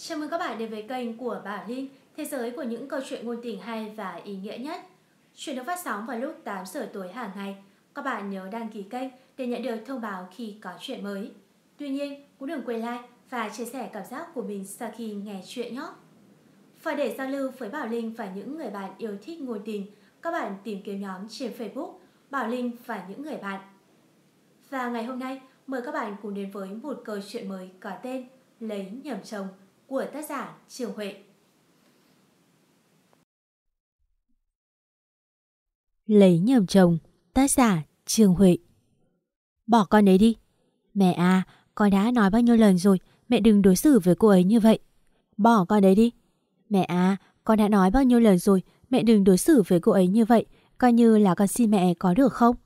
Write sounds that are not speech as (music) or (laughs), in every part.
Chào mừng các bạn đến với kênh của Bảo Linh, thế giới của những câu chuyện ngôn tình hay và ý nghĩa nhất. Chuyện được phát sóng vào lúc 8 giờ tối hàng ngày. Các bạn nhớ đăng ký kênh để nhận được thông báo khi có chuyện mới. Tuy nhiên, cũng đừng quên like và chia sẻ cảm giác của mình sau khi nghe chuyện nhé. Và để giao lưu với Bảo Linh và những người bạn yêu thích ngôn tình, các bạn tìm kiếm nhóm trên Facebook Bảo Linh và những người bạn. Và ngày hôm nay, mời các bạn cùng đến với một câu chuyện mới có tên Lấy nhầm chồng của tác giả Trường Huệ. Lấy nhầm chồng, tác giả Trường Huệ. Bỏ con ấy đi. Mẹ à, con đã nói bao nhiêu lần rồi, mẹ đừng đối xử với cô ấy như vậy. Bỏ con ấy đi. Mẹ à, con đã nói bao nhiêu lần rồi, mẹ đừng đối xử với cô ấy như vậy, coi như là con xin mẹ có được không?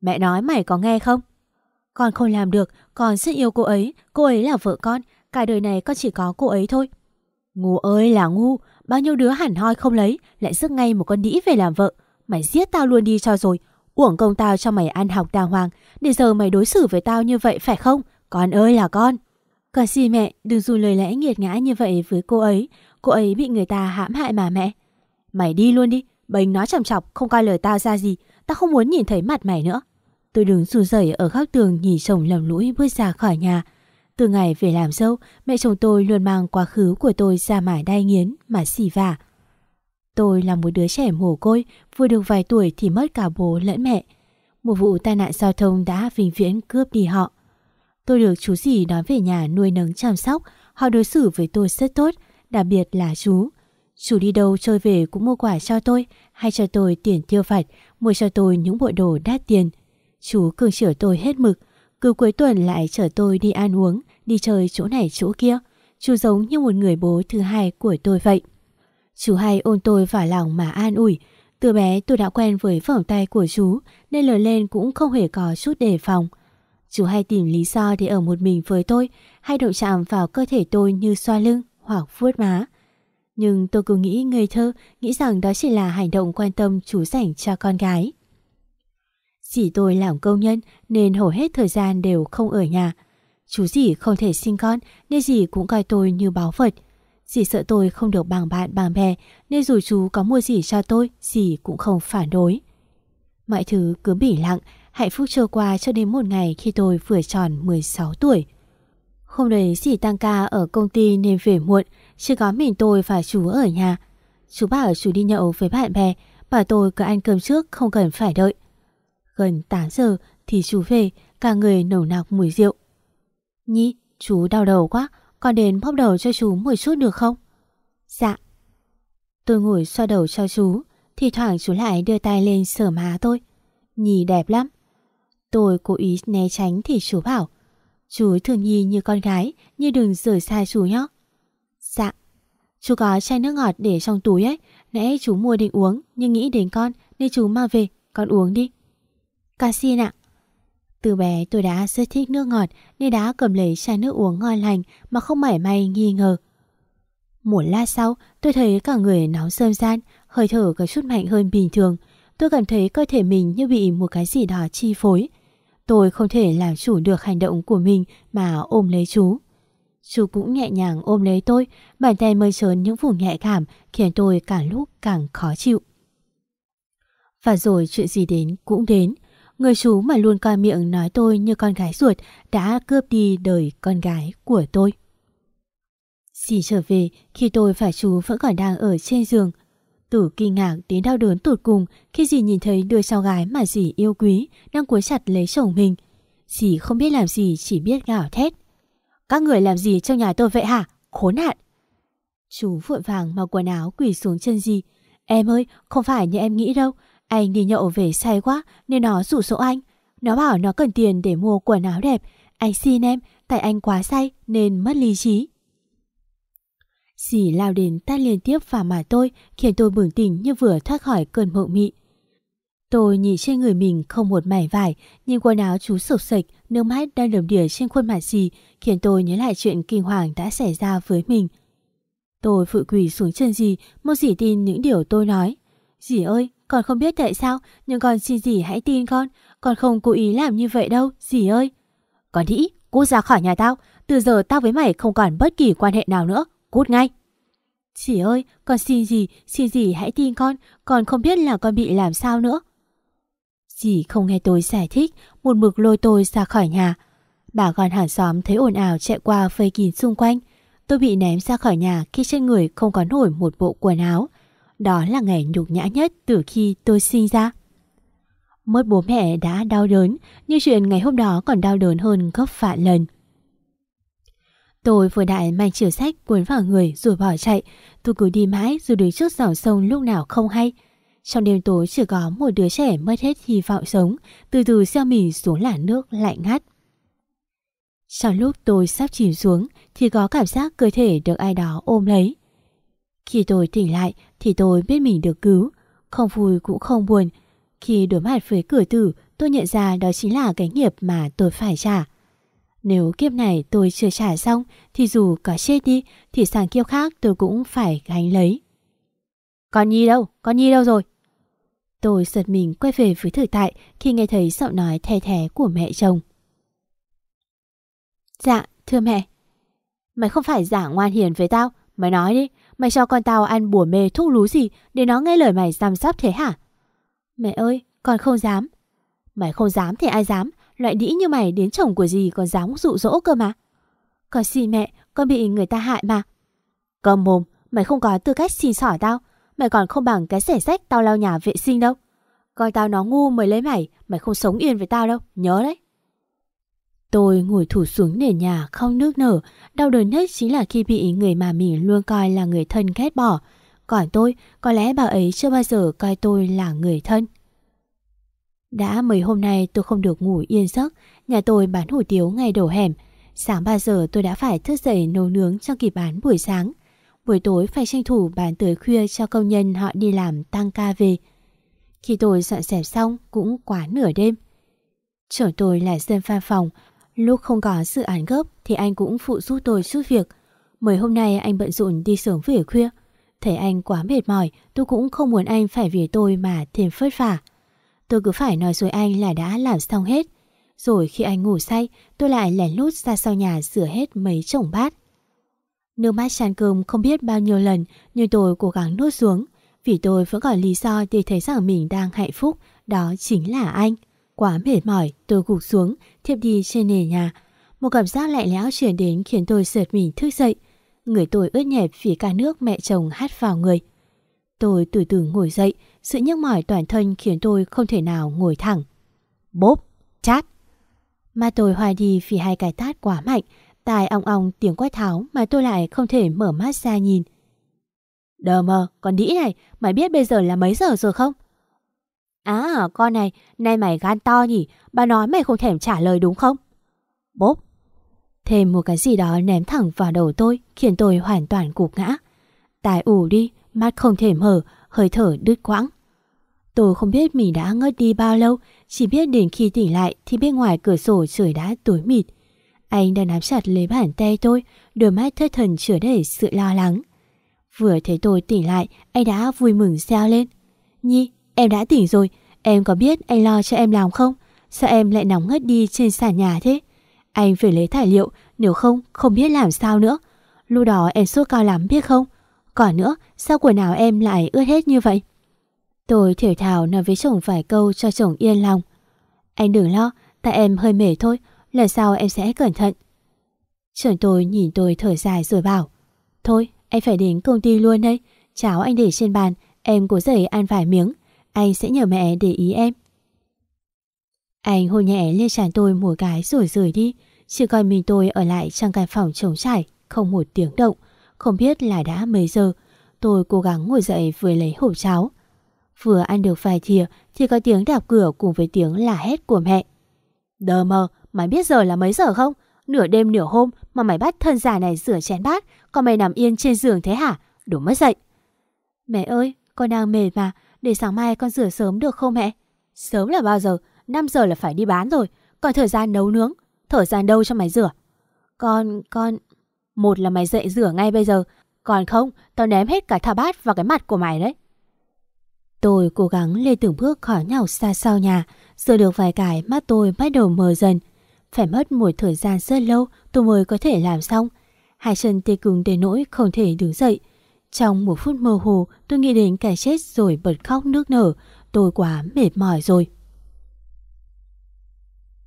Mẹ nói mày có nghe không? Con không làm được, con rất yêu cô ấy, cô ấy là vợ con, cả đời này con chỉ có cô ấy thôi. Ngu ơi là ngu, bao nhiêu đứa hẳn hoi không lấy, lại rước ngay một con đĩ về làm vợ. Mày giết tao luôn đi cho rồi, uổng công tao cho mày ăn học đàng hoàng, để giờ mày đối xử với tao như vậy phải không? Con ơi là con. Con xin mẹ, đừng dùng lời lẽ nghiệt ngã như vậy với cô ấy, cô ấy bị người ta hãm hại mà mẹ. Mày đi luôn đi, bênh nó chằm chọc, không coi lời tao ra gì, tao không muốn nhìn thấy mặt mày nữa. Tôi đứng run rẩy ở góc tường nhìn chồng lầm lũi bước ra khỏi nhà. Từ ngày về làm dâu, mẹ chồng tôi luôn mang quá khứ của tôi ra mải đai nghiến mà xỉ vả. Tôi là một đứa trẻ mồ côi, vừa được vài tuổi thì mất cả bố lẫn mẹ. Một vụ tai nạn giao thông đã vĩnh viễn cướp đi họ. Tôi được chú dì đón về nhà nuôi nấng chăm sóc, họ đối xử với tôi rất tốt, đặc biệt là chú. Chú đi đâu chơi về cũng mua quà cho tôi, hay cho tôi tiền tiêu vặt, mua cho tôi những bộ đồ đắt tiền. Chú cưng chở tôi hết mực, cứ cuối tuần lại chở tôi đi ăn uống, đi chơi chỗ này chỗ kia. Chú giống như một người bố thứ hai của tôi vậy. Chú hay ôn tôi vào lòng mà an ủi. Từ bé tôi đã quen với vòng tay của chú nên lớn lên cũng không hề có chút đề phòng. Chú hay tìm lý do để ở một mình với tôi hay động chạm vào cơ thể tôi như xoa lưng hoặc vuốt má. Nhưng tôi cứ nghĩ ngây thơ, nghĩ rằng đó chỉ là hành động quan tâm chú dành cho con gái. Dì tôi làm công nhân nên hầu hết thời gian đều không ở nhà. Chú dì không thể sinh con nên dì cũng coi tôi như báo vật. Dì sợ tôi không được bằng bạn bằng bè nên dù chú có mua gì cho tôi, dì cũng không phản đối. Mọi thứ cứ bỉ lặng, hạnh phúc trôi qua cho đến một ngày khi tôi vừa tròn 16 tuổi. Hôm đấy dì tăng ca ở công ty nên về muộn, chỉ có mình tôi và chú ở nhà. Chú bảo chú đi nhậu với bạn bè, bảo tôi cứ ăn cơm trước không cần phải đợi. Gần 8 giờ thì chú về, cả người nồng nặc mùi rượu. Nhi, chú đau đầu quá, con đến bóp đầu cho chú một chút được không? Dạ. Tôi ngồi xoa đầu cho chú, thì thoảng chú lại đưa tay lên sờ má tôi. Nhi đẹp lắm. Tôi cố ý né tránh thì chú bảo, chú thường Nhi như con gái, như đừng rời xa chú nhé. Dạ. Chú có chai nước ngọt để trong túi ấy, nãy chú mua định uống nhưng nghĩ đến con nên chú mang về, con uống đi. Ca xin ạ. Từ bé tôi đã rất thích nước ngọt nên đã cầm lấy chai nước uống ngon lành mà không mảy may nghi ngờ. Một lát sau, tôi thấy cả người nóng sơm gian, hơi thở có chút mạnh hơn bình thường. Tôi cảm thấy cơ thể mình như bị một cái gì đó chi phối. Tôi không thể làm chủ được hành động của mình mà ôm lấy chú. Chú cũng nhẹ nhàng ôm lấy tôi, bàn tay mơi trớn những vùng nhạy cảm khiến tôi càng lúc càng khó chịu. Và rồi chuyện gì đến cũng đến. Người chú mà luôn coi miệng nói tôi như con gái ruột đã cướp đi đời con gái của tôi. Dì trở về khi tôi và chú vẫn còn đang ở trên giường. Tử kinh ngạc đến đau đớn tụt cùng khi dì nhìn thấy đứa cháu gái mà dì yêu quý đang cuốn chặt lấy chồng mình. Dì không biết làm gì chỉ biết gào thét. Các người làm gì trong nhà tôi vậy hả? Khốn nạn! Chú vội vàng mặc quần áo quỳ xuống chân dì. Em ơi, không phải như em nghĩ đâu. Anh đi nhậu về say quá nên nó rủ số anh. Nó bảo nó cần tiền để mua quần áo đẹp. Anh xin em, tại anh quá say nên mất lý trí. Dì lao đến tát liên tiếp vào mặt tôi khiến tôi bừng tỉnh như vừa thoát khỏi cơn mộng mị. Tôi nhìn trên người mình không một mảy vải, nhìn quần áo chú sộc sạch, nước mắt đang đầm đìa trên khuôn mặt dì khiến tôi nhớ lại chuyện kinh hoàng đã xảy ra với mình. Tôi phụ quỳ xuống chân dì, mong dì tin những điều tôi nói. Dì ơi, con không biết tại sao, nhưng con xin dì hãy tin con. Con không cố ý làm như vậy đâu, dì ơi. Con đĩ, cút ra khỏi nhà tao. Từ giờ tao với mày không còn bất kỳ quan hệ nào nữa. cút ngay. dì ơi, con xin gì, xin gì hãy tin con, con không biết là con bị làm sao nữa. Dì không nghe tôi giải thích, một mực lôi tôi ra khỏi nhà. Bà con hàng xóm thấy ồn ào chạy qua vây kín xung quanh. Tôi bị ném ra khỏi nhà khi trên người không có nổi một bộ quần áo. Đó là ngày nhục nhã nhất từ khi tôi sinh ra. Mất bố mẹ đã đau đớn, nhưng chuyện ngày hôm đó còn đau đớn hơn gấp vạn lần. Tôi vừa đại mang chiều sách cuốn vào người rồi bỏ chạy. Tôi cứ đi mãi rồi đứng trước dòng sông lúc nào không hay. Trong đêm tối chỉ có một đứa trẻ mất hết hy vọng sống, từ từ xeo mình xuống làn nước lạnh ngắt. Trong lúc tôi sắp chìm xuống thì có cảm giác cơ thể được ai đó ôm lấy. Khi tôi tỉnh lại thì tôi biết mình được cứu, không vui cũng không buồn. Khi đối mặt với cửa tử, tôi nhận ra đó chính là cái nghiệp mà tôi phải trả. Nếu kiếp này tôi chưa trả xong thì dù có chết đi thì sang kiếp khác tôi cũng phải gánh lấy. Con Nhi đâu? Con Nhi đâu rồi? Tôi giật mình quay về với thực tại khi nghe thấy giọng nói thè thè của mẹ chồng. Dạ, thưa mẹ. Mày không phải giả ngoan hiền với tao. Mày nói đi, mày cho con tao ăn bùa mê thuốc lú gì để nó nghe lời mày giam sắp thế hả? Mẹ ơi, con không dám. Mày không dám thì ai dám? Loại đĩ như mày đến chồng của gì còn dám dụ dỗ cơ mà. Con xin mẹ, con bị người ta hại mà. Cầm mồm, mày không có tư cách xin xỏ tao. Mày còn không bằng cái xẻ sách tao lau nhà vệ sinh đâu. Coi tao nó ngu mới lấy mày, mày không sống yên với tao đâu, nhớ đấy. Tôi ngồi thủ xuống nền nhà không nước nở, đau đớn nhất chính là khi bị người mà mình luôn coi là người thân ghét bỏ. Còn tôi, có lẽ bà ấy chưa bao giờ coi tôi là người thân. Đã mấy hôm nay tôi không được ngủ yên giấc, nhà tôi bán hủ tiếu ngay đầu hẻm. Sáng 3 giờ tôi đã phải thức dậy nấu nướng cho kịp bán buổi sáng. Buổi tối phải tranh thủ bán tới khuya cho công nhân họ đi làm tăng ca về. Khi tôi dọn dẹp xong cũng quá nửa đêm. Chở tôi là dân pha phòng, lúc không có dự án gấp thì anh cũng phụ giúp tôi chút việc. Mấy hôm nay anh bận rộn đi sớm về khuya. Thấy anh quá mệt mỏi, tôi cũng không muốn anh phải vì tôi mà thêm phất vả. Tôi cứ phải nói dối anh là đã làm xong hết. Rồi khi anh ngủ say, tôi lại lén lút ra sau nhà rửa hết mấy chồng bát. Nước mắt chan cơm không biết bao nhiêu lần, nhưng tôi cố gắng nuốt xuống. Vì tôi vẫn còn lý do để thấy rằng mình đang hạnh phúc, đó chính là anh. Quá mệt mỏi, tôi gục xuống, thiếp đi trên nền nhà. Một cảm giác lạnh lẽo chuyển đến khiến tôi sợt mình thức dậy. Người tôi ướt nhẹp vì cả nước mẹ chồng hát vào người. Tôi từ từ ngồi dậy, sự nhức mỏi toàn thân khiến tôi không thể nào ngồi thẳng. Bốp, chát. Mà tôi hoài đi vì hai cái tát quá mạnh, tai ong ong tiếng quát tháo mà tôi lại không thể mở mắt ra nhìn. Đờ mờ, con đĩ này, mày biết bây giờ là mấy giờ rồi không? À, con này, nay mày gan to nhỉ, bà nói mày không thèm trả lời đúng không? Bốp. Thêm một cái gì đó ném thẳng vào đầu tôi, khiến tôi hoàn toàn cục ngã. Tài ủ đi, mắt không thể mở, hơi thở đứt quãng. Tôi không biết mình đã ngất đi bao lâu, chỉ biết đến khi tỉnh lại thì bên ngoài cửa sổ trời đã tối mịt. Anh đã nắm chặt lấy bàn tay tôi, đôi mắt thất thần chứa đầy sự lo lắng. Vừa thấy tôi tỉnh lại, anh đã vui mừng reo lên. Nhi, em đã tỉnh rồi, em có biết anh lo cho em làm không? Sao em lại nóng ngất đi trên sàn nhà thế? Anh phải lấy tài liệu, nếu không, không biết làm sao nữa. Lúc đó em sốt cao lắm biết không? Còn nữa, sao quần áo em lại ướt hết như vậy? Tôi thiểu thảo nói với chồng vài câu cho chồng yên lòng. Anh đừng lo, tại em hơi mệt thôi, lần sau em sẽ cẩn thận. Chồng tôi nhìn tôi thở dài rồi bảo. Thôi, em phải đến công ty luôn đây. Cháo anh để trên bàn, em cố dậy ăn vài miếng. Anh sẽ nhờ mẹ để ý em. Anh hôn nhẹ lên tràn tôi một cái rồi rời đi. Chỉ còn mình tôi ở lại trong căn phòng trống trải, không một tiếng động. Không biết là đã mấy giờ. Tôi cố gắng ngồi dậy vừa lấy hộp cháo. Vừa ăn được vài thìa thì có tiếng đạp cửa cùng với tiếng là hét của mẹ. Đờ mờ, mày biết giờ là mấy giờ không? Nửa đêm nửa hôm mà mày bắt thân già này rửa chén bát, còn mày nằm yên trên giường thế hả? Đủ mất dậy. Mẹ ơi, con đang mệt mà, để sáng mai con rửa sớm được không mẹ? Sớm là bao giờ? 5 giờ là phải đi bán rồi, còn thời gian nấu nướng, thời gian đâu cho mày rửa? Con, con... Một là mày dậy rửa ngay bây giờ, còn không, tao ném hết cả thà bát vào cái mặt của mày đấy. Tôi cố gắng lê từng bước khỏi nhau xa sau nhà, rửa được vài cái mắt tôi bắt đầu mờ dần. Phải mất một thời gian rất lâu tôi mới có thể làm xong. Hai chân tê cứng đến nỗi không thể đứng dậy. Trong một phút mơ hồ, tôi nghĩ đến cái chết rồi bật khóc nước nở. Tôi quá mệt mỏi rồi.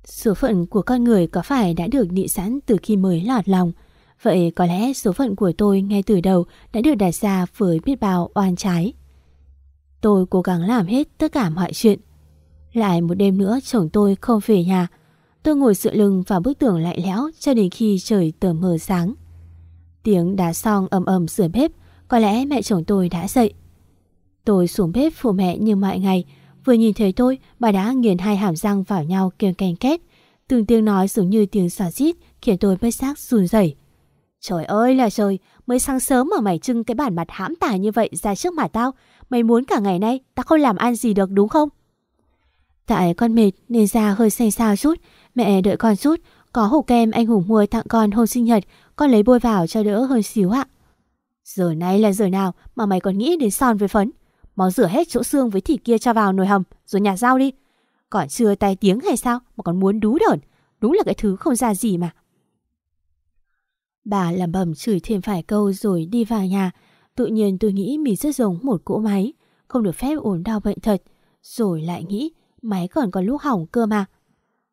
Số phận của con người có phải đã được định sẵn từ khi mới lọt lòng? Vậy có lẽ số phận của tôi ngay từ đầu đã được đặt ra với biết bao oan trái. Tôi cố gắng làm hết tất cả mọi chuyện. Lại một đêm nữa chồng tôi không về nhà. Tôi ngồi dựa lưng vào bức tường lạnh lẽo cho đến khi trời tờ mờ sáng. Tiếng đá song ầm ầm sửa bếp, có lẽ mẹ chồng tôi đã dậy. Tôi xuống bếp phụ mẹ như mọi ngày, vừa nhìn thấy tôi, bà đã nghiền hai hàm răng vào nhau kêu canh két. Từng tiếng nói giống như tiếng xả rít khiến tôi bất giác run rẩy. Trời ơi là trời, mới sáng sớm mà mày trưng cái bản mặt hãm tả như vậy ra trước mặt tao. Mày muốn cả ngày nay tao không làm ăn gì được đúng không? Tại con mệt nên da hơi xanh xao chút. Mẹ đợi con chút. Có hộp kem anh Hùng mua tặng con hôm sinh nhật. Con lấy bôi vào cho đỡ hơn xíu ạ. Giờ này là giờ nào mà mày còn nghĩ đến son với phấn? Máu rửa hết chỗ xương với thịt kia cho vào nồi hầm, rồi nhả rau đi. Còn chưa tay tiếng hay sao mà còn muốn đú đởn. Đúng là cái thứ không ra gì mà. Bà làm bầm chửi thêm vài câu rồi đi vào nhà. Tự nhiên tôi nghĩ mình rất giống một cỗ máy. Không được phép ổn đau bệnh thật. Rồi lại nghĩ, máy còn có lúc hỏng cơ mà.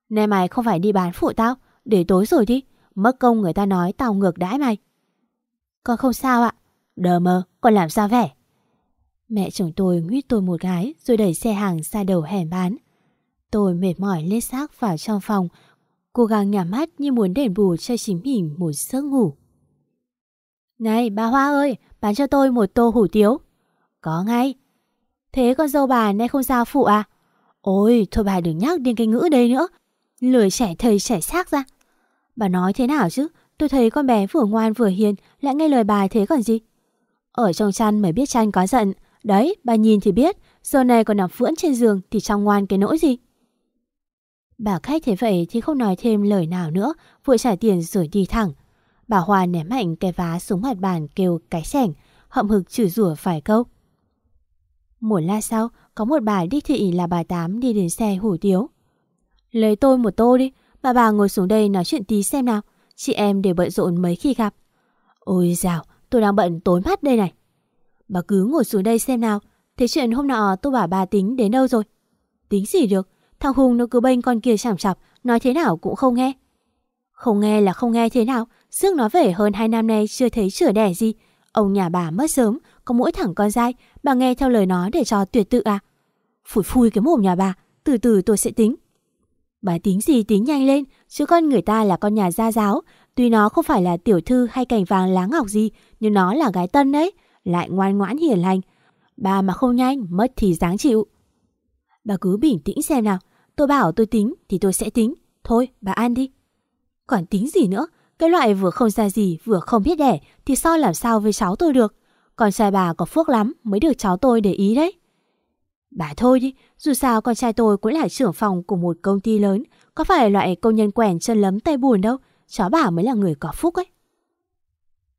Này mày, không phải đi bán phụ tao. Để tối rồi đi. Mất công người ta nói tao ngược đãi mày. Con không sao ạ. Đờ mơ, còn làm sao vẻ. Mẹ chồng tôi nguyết tôi một gái rồi đẩy xe hàng ra đầu hẻm bán. Tôi mệt mỏi lết xác vào trong phòng cố gắng nhắm mắt như muốn đền bù cho chính mình một giấc ngủ. Này bà Hoa ơi, bán cho tôi một tô hủ tiếu. Có ngay. Thế con dâu bà nay không giao phụ à? Ôi, thôi bà đừng nhắc đến cái ngữ đây nữa. Lười trẻ thầy trẻ xác ra. Bà nói thế nào chứ? Tôi thấy con bé vừa ngoan vừa hiền, lại nghe lời bà thế còn gì? Ở trong chăn mới biết chăn có giận. Đấy, bà nhìn thì biết, giờ này còn nằm phưỡn trên giường thì trong ngoan cái nỗi gì? Bà khách thế vậy thì không nói thêm lời nào nữa, vội trả tiền rồi đi thẳng. Bà Hoa ném mạnh cái vá xuống mặt bàn kêu cái sẻng, hậm hực chửi rủa vài câu. Một lát sau, có một bà đích thị là bà Tám đi đến xe hủ tiếu. Lấy tôi một tô đi, bà bà ngồi xuống đây nói chuyện tí xem nào. Chị em đều bận rộn mấy khi gặp. Ôi dào, tôi đang bận tối mắt đây này. Bà cứ ngồi xuống đây xem nào. Thế chuyện hôm nọ tôi bảo bà tính đến đâu rồi? Tính gì được, Thằng Hùng nó cứ bênh con kia chảm chạp nói thế nào cũng không nghe. Không nghe là không nghe thế nào, Sương nói về hơn hai năm nay chưa thấy chữa đẻ gì. Ông nhà bà mất sớm, có mỗi thằng con dai, bà nghe theo lời nó để cho tuyệt tự à. Phủi phui cái mồm nhà bà, từ từ tôi sẽ tính. Bà tính gì tính nhanh lên, chứ con người ta là con nhà gia giáo. Tuy nó không phải là tiểu thư hay cảnh vàng lá ngọc gì, nhưng nó là gái tân đấy, lại ngoan ngoãn hiền lành. Bà mà không nhanh, mất thì dáng chịu. Bà cứ bình tĩnh xem nào, Tôi bảo tôi tính thì tôi sẽ tính. Thôi, bà ăn đi. Còn tính gì nữa? Cái loại vừa không ra gì vừa không biết đẻ thì so làm sao với cháu tôi được? Con trai bà có phước lắm mới được cháu tôi để ý đấy. Bà thôi đi, dù sao con trai tôi cũng là trưởng phòng của một công ty lớn, có phải loại công nhân quèn chân lấm tay buồn đâu, cháu bà mới là người có phúc ấy.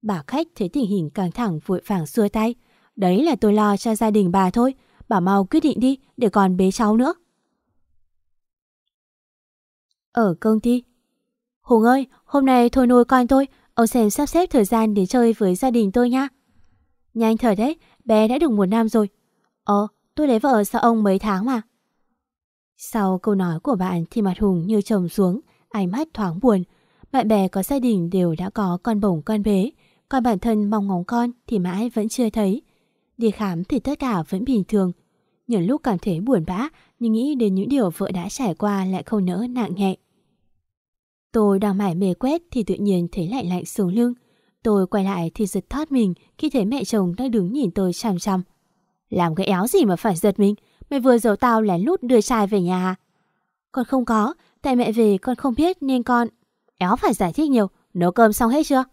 Bà khách thấy tình hình căng thẳng vội vàng xua tay. Đấy là tôi lo cho gia đình bà thôi, bà mau quyết định đi để còn bế cháu nữa. Ở công ty. Hùng ơi, hôm nay thôi nuôi con tôi. Ông xem sắp xếp thời gian để chơi với gia đình tôi nha. Nhanh thở đấy Bé đã được một năm rồi. Ờ, tôi lấy vợ sau ông mấy tháng mà. Sau câu nói của bạn Thì mặt Hùng như trầm xuống Ánh mắt thoáng buồn. Bạn bè có gia đình đều đã có con bổng con bế. Còn bản thân mong ngóng con Thì mãi vẫn chưa thấy Đi khám thì tất cả vẫn bình thường Nhiều lúc cảm thấy buồn bã Nhưng nghĩ đến những điều vợ đã trải qua Lại không nỡ nặng nhẹ Tôi đang mải mê quét thì tự nhiên thấy lạnh lạnh xuống lưng. Tôi quay lại thì giật thoát mình khi thấy mẹ chồng đang đứng nhìn tôi chằm chằm. Làm cái éo gì mà phải giật mình? Mày vừa giấu tao lén lút đưa trai về nhà à? Con không có, tại mẹ về con không biết nên con... Éo phải giải thích nhiều, nấu cơm xong hết chưa?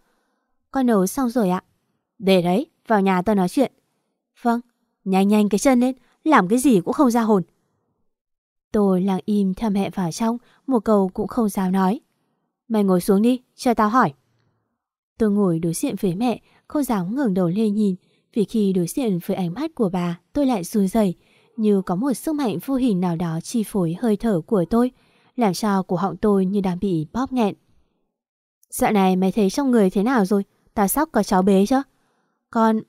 Con nấu xong rồi ạ. Để đấy, vào nhà tao nói chuyện. Vâng, nhanh nhanh cái chân lên, làm cái gì cũng không ra hồn. Tôi lặng im theo mẹ vào trong, một câu cũng không dám nói. Mày ngồi xuống đi, cho tao hỏi. Tôi ngồi đối diện với mẹ, không dám ngẩng đầu lên nhìn, vì khi đối diện với ánh mắt của bà, tôi lại run rẩy, như có một sức mạnh vô hình nào đó chi phối hơi thở của tôi, làm cho cổ họng tôi như đang bị bóp nghẹn. Dạo này mày thấy trong người thế nào rồi? Tao sóc có cháu bế chứ? Con...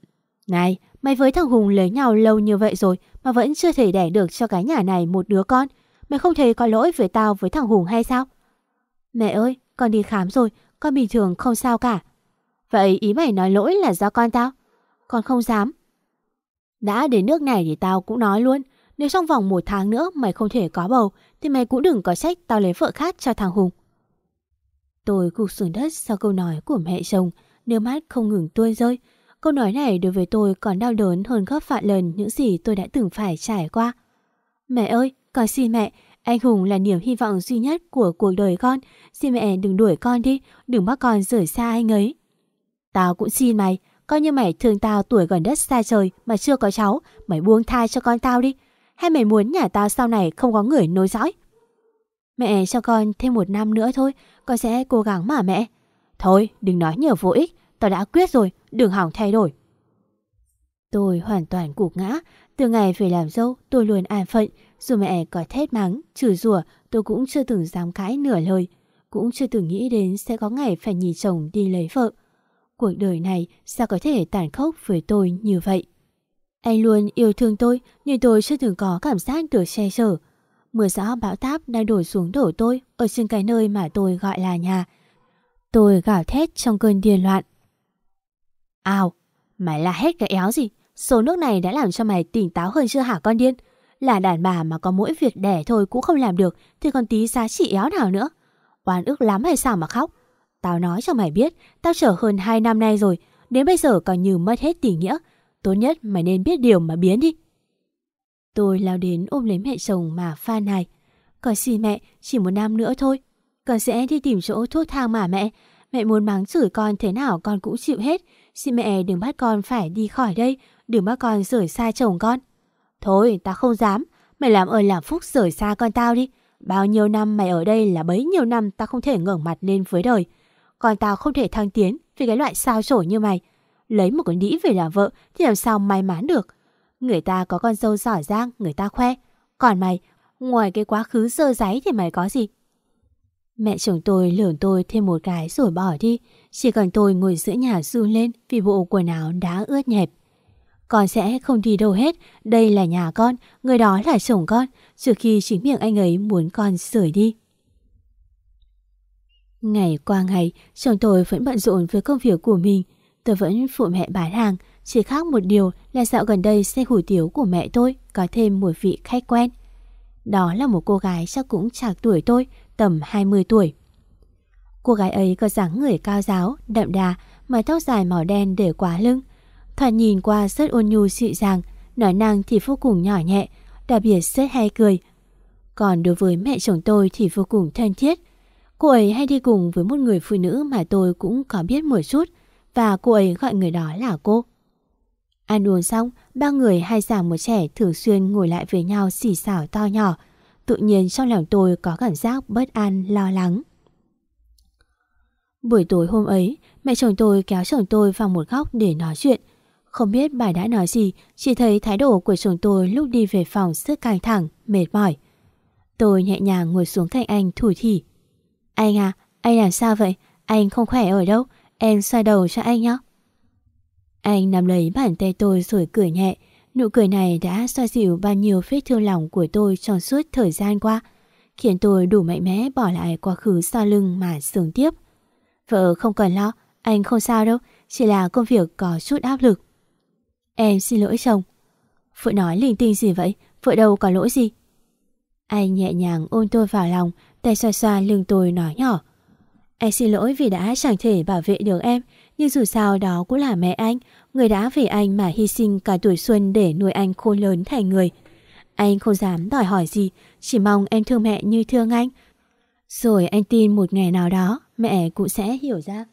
Này, mày với thằng Hùng lấy nhau lâu như vậy rồi mà vẫn chưa thể đẻ được cho cái nhà này một đứa con. Mày không thấy có lỗi với tao với thằng Hùng hay sao? Mẹ ơi, con đi khám rồi, con bình thường không sao cả. Vậy ý mày nói lỗi là do con tao? Con không dám. Đã đến nước này thì tao cũng nói luôn. Nếu trong vòng một tháng nữa mày không thể có bầu thì mày cũng đừng có trách tao lấy vợ khác cho thằng Hùng. Tôi gục xuống đất sau câu nói của mẹ chồng, nước mắt không ngừng tuôn rơi. Câu nói này đối với tôi còn đau đớn hơn gấp vạn lần những gì tôi đã từng phải trải qua. Mẹ ơi, con xin mẹ, anh Hùng là niềm hy vọng duy nhất của cuộc đời con. Xin mẹ đừng đuổi con đi, đừng bắt con rời xa anh ấy. Tao cũng xin mày, coi như mày thương tao tuổi gần đất xa trời mà chưa có cháu, mày buông thai cho con tao đi. Hay mày muốn nhà tao sau này không có người nối dõi? Mẹ cho con thêm một năm nữa thôi, con sẽ cố gắng mà mẹ. Thôi, đừng nói nhiều vô ích, tao đã quyết rồi, đừng hỏng thay đổi. Tôi hoàn toàn cục ngã, từ ngày về làm dâu tôi luôn an phận, dù mẹ có thét mắng, chửi rủa tôi cũng chưa từng dám cãi nửa lời, cũng chưa từng nghĩ đến sẽ có ngày phải nhìn chồng đi lấy vợ. Cuộc đời này sao có thể tàn khốc với tôi như vậy? Anh luôn yêu thương tôi, nhưng tôi chưa từng có cảm giác được che chở. Mưa gió bão táp đang đổ xuống đổ tôi ở trên cái nơi mà tôi gọi là nhà. Tôi gào thét trong cơn điên loạn. Ào, mày là hết cái éo gì? Số nước này đã làm cho mày tỉnh táo hơn chưa hả con điên? Là đàn bà mà có mỗi việc đẻ thôi cũng không làm được thì còn tí giá trị éo nào nữa. Oan ức lắm hay sao mà khóc? Tao nói cho mày biết, tao chờ hơn 2 năm nay rồi, đến bây giờ còn như mất hết tình nghĩa. Tốt nhất mày nên biết điều mà biến đi. Tôi lao đến ôm lấy mẹ chồng mà pha này. Còn xin mẹ, chỉ một năm nữa thôi. Con sẽ đi tìm chỗ thuốc thang mà mẹ. Mẹ muốn mắng chửi con thế nào con cũng chịu hết. Xin mẹ đừng bắt con phải đi khỏi đây, đừng bắt con rời xa chồng con. Thôi, ta không dám. Mày làm ơn làm phúc rời xa con tao đi. Bao nhiêu năm mày ở đây là bấy nhiêu năm ta không thể ngẩng mặt lên với đời. con tao không thể thăng tiến vì cái loại sao sổ như mày. Lấy một con đĩ về làm vợ thì làm sao may mắn được. Người ta có con dâu giỏi giang, người ta khoe. Còn mày, ngoài cái quá khứ sơ giấy thì mày có gì? Mẹ chồng tôi lườm tôi thêm một cái rồi bỏ đi. Chỉ cần tôi ngồi giữa nhà run lên vì bộ quần áo đã ướt nhẹp. Con sẽ không đi đâu hết, đây là nhà con, người đó là chồng con, trừ khi chính miệng anh ấy muốn con rời đi. Ngày qua ngày, chồng tôi vẫn bận rộn với công việc của mình. Tôi vẫn phụ mẹ bán hàng, chỉ khác một điều là dạo gần đây xe hủ tiếu của mẹ tôi có thêm một vị khách quen. Đó là một cô gái chắc cũng chạc tuổi tôi, tầm 20 tuổi. Cô gái ấy có dáng người cao giáo, đậm đà, mái tóc dài màu đen để quá lưng, Thoạt nhìn qua rất ôn nhu dịu dàng, nói năng thì vô cùng nhỏ nhẹ, đặc biệt rất hay cười. Còn đối với mẹ chồng tôi thì vô cùng thân thiết. Cô ấy hay đi cùng với một người phụ nữ mà tôi cũng có biết một chút, và cô ấy gọi người đó là cô. Ăn uống xong, ba người hai già một trẻ thường xuyên ngồi lại với nhau xì xào to nhỏ. Tự nhiên trong lòng tôi có cảm giác bất an, lo lắng. Buổi tối hôm ấy, mẹ chồng tôi kéo chồng tôi vào một góc để nói chuyện. Không biết bà đã nói gì, chỉ thấy thái độ của chồng tôi lúc đi về phòng rất căng thẳng, mệt mỏi. Tôi nhẹ nhàng ngồi xuống cạnh anh thủ thỉ. Anh à, anh làm sao vậy? Anh không khỏe ở đâu? Em xoa đầu cho anh nhé. Anh nắm lấy bàn tay tôi rồi cười nhẹ. Nụ cười này đã xoa dịu bao nhiêu vết thương lòng của tôi trong suốt thời gian qua, khiến tôi đủ mạnh mẽ bỏ lại quá khứ sau lưng mà sướng tiếp. Vợ không cần lo, anh không sao đâu, chỉ là công việc có chút áp lực. Em xin lỗi chồng. Vợ nói linh tinh gì vậy? Vợ đâu có lỗi gì? Anh nhẹ nhàng ôm tôi vào lòng, tay xoa xoa lưng tôi nói nhỏ. Anh xin lỗi vì đã chẳng thể bảo vệ được em, nhưng dù sao đó cũng là mẹ anh, người đã vì anh mà hy sinh cả tuổi xuân để nuôi anh khôn lớn thành người. Anh không dám đòi hỏi gì, chỉ mong em thương mẹ như thương anh. Rồi anh tin một ngày nào đó mẹ cũng sẽ hiểu ra.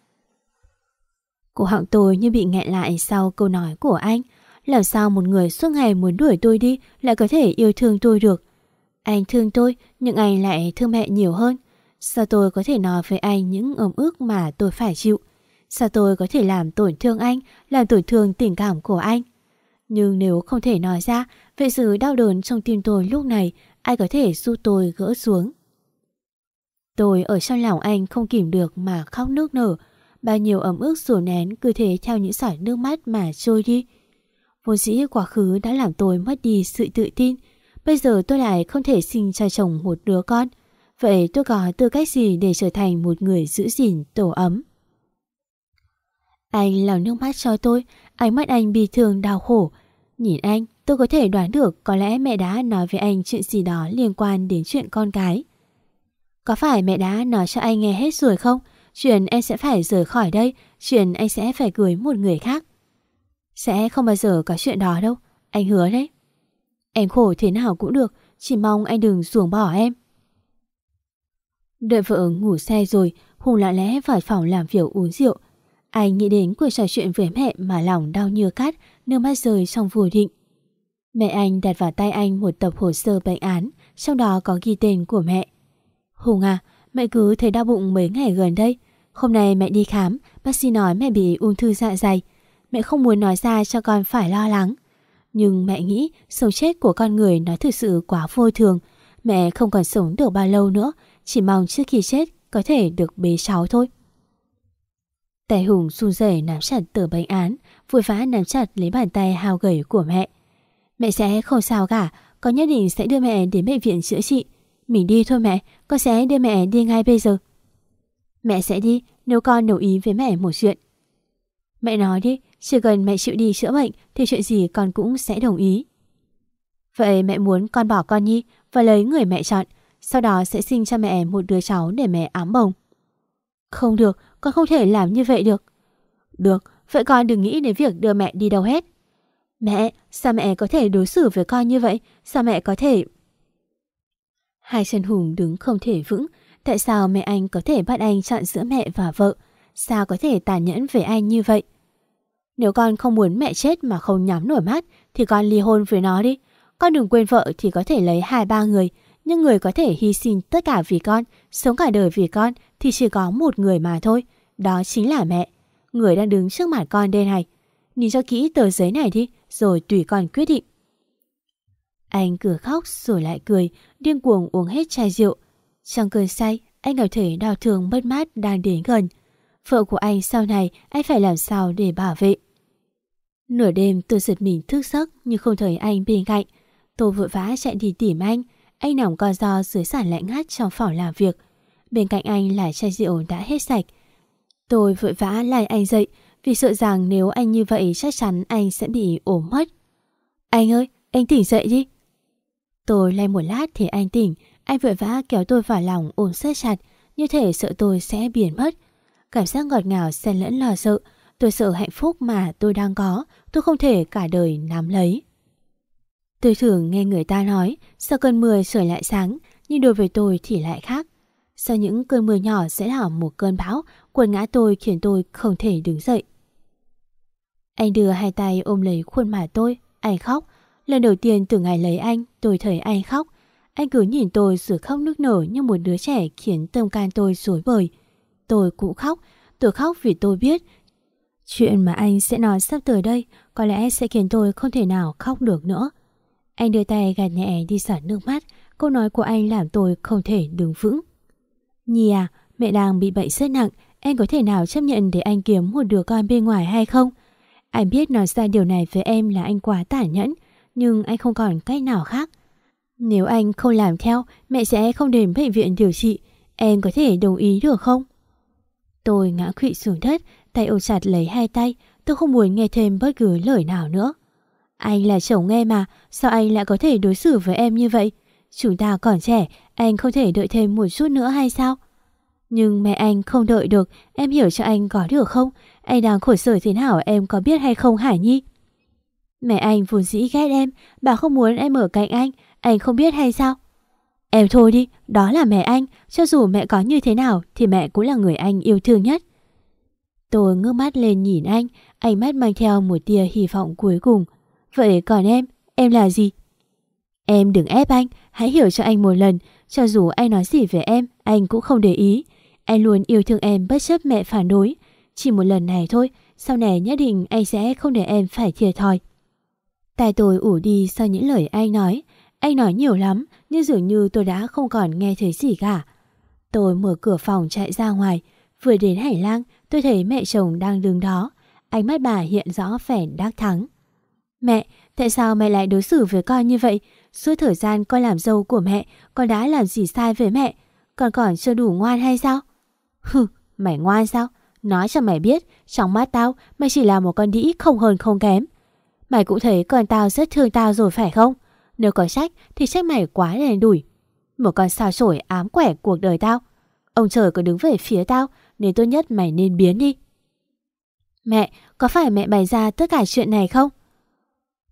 Cổ họng tôi như bị nghẹn lại sau câu nói của anh. Làm sao một người suốt ngày muốn đuổi tôi đi lại có thể yêu thương tôi được? Anh thương tôi, nhưng anh lại thương mẹ nhiều hơn. Sao tôi có thể nói với anh những ấm ức mà tôi phải chịu? Sao tôi có thể làm tổn thương anh, làm tổn thương tình cảm của anh? Nhưng nếu không thể nói ra, về sự đau đớn trong tim tôi lúc này, ai có thể giúp tôi gỡ xuống? Tôi ở trong lòng anh không kìm được mà khóc nước nở, Bao nhiêu ấm ức rủ nén cứ thế theo những sỏi nước mắt mà trôi đi. Vốn dĩ quá khứ đã làm tôi mất đi sự tự tin. Bây giờ tôi lại không thể sinh cho chồng một đứa con. Vậy tôi có tư cách gì để trở thành một người giữ gìn tổ ấm? Anh lau nước mắt cho tôi, ánh mắt anh bị thương đau khổ. Nhìn anh, tôi có thể đoán được có lẽ mẹ đã nói với anh chuyện gì đó liên quan đến chuyện con cái. Có phải mẹ đã nói cho anh nghe hết rồi không? Chuyện em sẽ phải rời khỏi đây, chuyện anh sẽ phải cưới một người khác. Sẽ không bao giờ có chuyện đó đâu, anh hứa đấy. Em khổ thế nào cũng được, chỉ mong anh đừng ruồng bỏ em. Đợi vợ ngủ say rồi, Hùng lặng lẽ vào phòng làm việc uống rượu. Anh nghĩ đến cuộc trò chuyện với mẹ mà lòng đau như cắt, nước mắt rơi trong vô định. Mẹ anh đặt vào tay anh một tập hồ sơ bệnh án, trong đó có ghi tên của mẹ. Hùng à, mẹ cứ thấy đau bụng mấy ngày gần đây. Hôm nay mẹ đi khám, bác sĩ nói mẹ bị ung thư dạ dày. Mẹ không muốn nói ra cho con phải lo lắng. Nhưng mẹ nghĩ sống chết của con người nó thực sự quá vô thường. Mẹ không còn sống được bao lâu nữa, chỉ mong trước khi chết có thể được bế cháu thôi. Tài Hùng run rẩy nắm chặt tờ bệnh án, vội vã nắm chặt lấy bàn tay hao gầy của mẹ. Mẹ sẽ không sao cả, con nhất định sẽ đưa mẹ đến bệnh viện chữa trị. Mình đi thôi mẹ, con sẽ đưa mẹ đi ngay bây giờ. Mẹ sẽ đi nếu con đồng ý với mẹ một chuyện. Mẹ nói đi, chỉ cần mẹ chịu đi chữa bệnh thì chuyện gì con cũng sẽ đồng ý. Vậy mẹ muốn con bỏ con Nhi và lấy người mẹ chọn, sau đó sẽ sinh cho mẹ một đứa cháu để mẹ ám bồng. Không được, con không thể làm như vậy được. Được, vậy con đừng nghĩ đến việc đưa mẹ đi đâu hết. Mẹ, sao mẹ có thể đối xử với con như vậy? Sao mẹ có thể... Hai chân Hùng đứng không thể vững. Tại sao mẹ anh có thể bắt anh chọn giữa mẹ và vợ? Sao có thể tàn nhẫn với anh như vậy? Nếu con không muốn mẹ chết mà không nhắm nổi mắt thì con ly hôn với nó đi. Con đừng quên vợ thì có thể lấy hai ba người, nhưng người có thể hy sinh tất cả vì con, sống cả đời vì con thì chỉ có một người mà thôi. Đó chính là mẹ. Người đang đứng trước mặt con đây này. Nhìn cho kỹ tờ giấy này đi, rồi tùy con quyết định. Anh cửa khóc rồi lại cười, điên cuồng uống hết chai rượu. Trong cơn say, anh cảm thấy đau thương mất mát đang đến gần. Vợ của anh sau này anh phải làm sao để bảo vệ. Nửa đêm tôi giật mình thức giấc nhưng không thấy anh bên cạnh. Tôi vội vã chạy đi tìm anh. Anh nằm co do dưới sàn lạnh ngắt trong phòng làm việc. Bên cạnh anh là chai rượu đã hết sạch. Tôi vội vã lại anh dậy vì sợ rằng nếu anh như vậy chắc chắn anh sẽ bị ốm mất. Anh ơi, anh tỉnh dậy đi. Tôi lay một lát thì anh tỉnh, anh vội vã kéo tôi vào lòng ôm sát chặt, như thể sợ tôi sẽ biến mất. Cảm giác ngọt ngào xen lẫn lo sợ, tôi sợ hạnh phúc mà tôi đang có, tôi không thể cả đời nắm lấy. Tôi thường nghe người ta nói, sau cơn mưa trời lại sáng, nhưng đối với tôi thì lại khác. Sau những cơn mưa nhỏ sẽ là một cơn bão, quần ngã tôi khiến tôi không thể đứng dậy. Anh đưa hai tay ôm lấy khuôn mặt tôi, anh khóc. Lần đầu tiên từ ngày lấy anh, tôi thấy anh khóc. Anh cứ nhìn tôi rồi khóc nước nở như một đứa trẻ khiến tâm can tôi rối bời. Tôi cũng khóc, tôi khóc vì tôi biết chuyện mà anh sẽ nói sắp tới đây có lẽ sẽ khiến tôi không thể nào khóc được nữa. Anh đưa tay gạt nhẹ đi xả nước mắt, câu nói của anh làm tôi không thể đứng vững. Nhi à, mẹ đang bị bệnh rất nặng, em có thể nào chấp nhận để anh kiếm một đứa con bên ngoài hay không? Anh biết nói ra điều này với em là anh quá tàn nhẫn, nhưng anh không còn cách nào khác. Nếu anh không làm theo, mẹ sẽ không đến bệnh viện điều trị. Em có thể đồng ý được không? Tôi ngã quỵ xuống đất, tay ôm chặt lấy hai tay. Tôi không muốn nghe thêm bất cứ lời nào nữa. Anh là chồng nghe mà, sao anh lại có thể đối xử với em như vậy? Chúng ta còn trẻ, anh không thể đợi thêm một chút nữa hay sao? Nhưng mẹ anh không đợi được, em hiểu cho anh có được không? Anh đang khổ sở thế nào em có biết hay không Hải Nhi? Mẹ anh vốn dĩ ghét em, bà không muốn em ở cạnh anh, anh không biết hay sao? Em thôi đi, đó là mẹ anh, cho dù mẹ có như thế nào thì mẹ cũng là người anh yêu thương nhất. Tôi ngước mắt lên nhìn anh, ánh mắt mang theo một tia hy vọng cuối cùng. Vậy còn em, em là gì? Em đừng ép anh, hãy hiểu cho anh một lần, cho dù anh nói gì về em, anh cũng không để ý. Anh luôn yêu thương em bất chấp mẹ phản đối. Chỉ một lần này thôi, sau này nhất định anh sẽ không để em phải thiệt thòi. Tai tôi ủ đi sau những lời anh nói. Anh nói nhiều lắm, nhưng dường như tôi đã không còn nghe thấy gì cả. Tôi mở cửa phòng chạy ra ngoài. Vừa đến hành lang, tôi thấy mẹ chồng đang đứng đó. Ánh mắt bà hiện rõ vẻ đắc thắng. Mẹ, tại sao mẹ lại đối xử với con như vậy? Suốt thời gian con làm dâu của mẹ, con đã làm gì sai với mẹ? Con còn chưa đủ ngoan hay sao? Hừ, mày ngoan sao? Nói cho mày biết, trong mắt tao, mày chỉ là một con đĩ không hơn không kém. Mày cũng thấy con tao rất thương tao rồi phải không? Nếu có trách thì trách mày quá đèn đủi. Một con sao chổi ám quẻ cuộc đời tao. Ông trời có đứng về phía tao nên tốt nhất mày nên biến đi. Mẹ, có phải mẹ bày ra tất cả chuyện này không?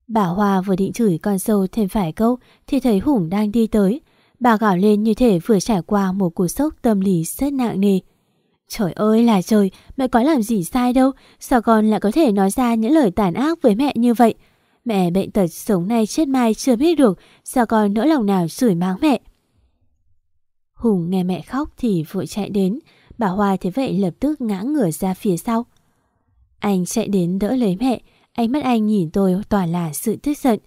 Bà Hoa vừa định chửi con sâu thêm vài câu thì thấy Hùng đang đi tới. Bà gào lên như thể vừa trải qua một cú sốc tâm lý rất nặng nề. Trời ơi là trời, mẹ có làm gì sai đâu, sao con lại có thể nói ra những lời tàn ác với mẹ như vậy? Mẹ bệnh tật sống nay chết mai chưa biết được, sao con nỡ lòng nào chửi mắng mẹ? Hùng nghe mẹ khóc thì vội chạy đến, bà Hoa thế vậy lập tức ngã ngửa ra phía sau. Anh chạy đến đỡ lấy mẹ, ánh mắt anh nhìn tôi tỏa là sự tức giận.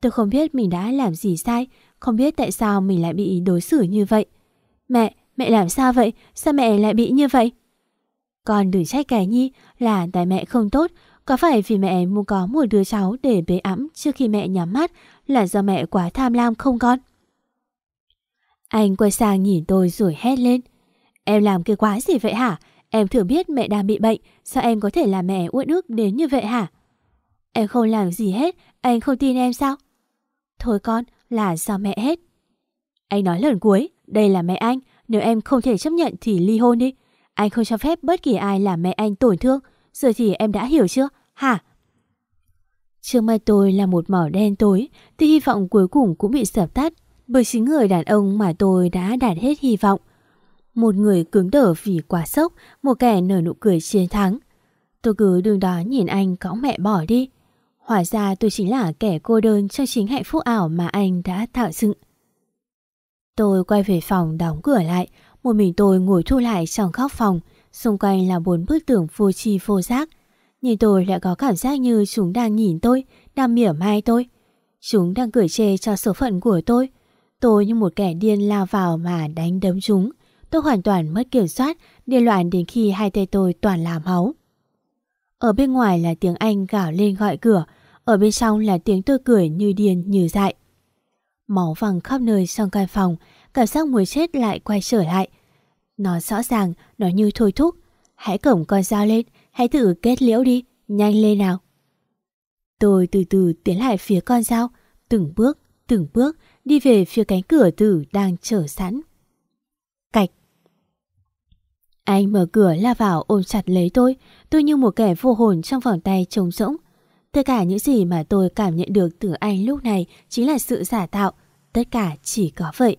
Tôi không biết mình đã làm gì sai, không biết tại sao mình lại bị đối xử như vậy. Mẹ, mẹ làm sao vậy? Sao mẹ lại bị như vậy? Con đừng trách cái nhi là tại mẹ không tốt. Có phải vì mẹ muốn có một đứa cháu để bế ẵm trước khi mẹ nhắm mắt là do mẹ quá tham lam không con? Anh quay sang nhìn tôi rồi hét lên. Em làm cái quá gì vậy hả? Em thử biết mẹ đang bị bệnh, sao em có thể làm mẹ uất ức đến như vậy hả? Em không làm gì hết, anh không tin em sao? Thôi con, là do mẹ hết. Anh nói lần cuối, đây là mẹ anh, nếu em không thể chấp nhận thì ly hôn đi. Anh không cho phép bất kỳ ai làm mẹ anh tổn thương, giờ thì em đã hiểu chưa, hả? Trước Mai tôi là một màu đen tối, Thì hy vọng cuối cùng cũng bị sập tắt bởi chính người đàn ông mà tôi đã đạt hết hy vọng. Một người cứng đờ vì quá sốc, một kẻ nở nụ cười chiến thắng. Tôi cứ đứng đó nhìn anh cõng mẹ bỏ đi. Hóa ra tôi chính là kẻ cô đơn trong chính hạnh phúc ảo mà anh đã tạo dựng. Tôi quay về phòng đóng cửa lại, một mình tôi ngồi thu lại trong góc phòng, xung quanh là bốn bức tường vô tri vô giác. Nhìn tôi lại có cảm giác như chúng đang nhìn tôi, đang mỉa mai tôi. Chúng đang cười chê cho số phận của tôi. Tôi như một kẻ điên lao vào mà đánh đấm chúng. Tôi hoàn toàn mất kiểm soát, điên loạn đến khi hai tay tôi toàn làm máu. Ở bên ngoài là tiếng Anh gào lên gọi cửa, ở bên trong là tiếng tôi cười như điên như dại. Máu văng khắp nơi trong căn phòng, cảm giác muốn chết lại quay trở lại. Nó rõ ràng, nó như thôi thúc. Hãy cổng con dao lên, hãy tự kết liễu đi, nhanh lên nào. Tôi từ từ tiến lại phía con dao, từng bước, từng bước, đi về phía cánh cửa tử đang chờ sẵn. Cạch. Anh mở cửa la vào ôm chặt lấy tôi, tôi như một kẻ vô hồn trong vòng tay trống rỗng. Tất cả những gì mà tôi cảm nhận được từ anh lúc này chính là sự giả tạo, tất cả chỉ có vậy.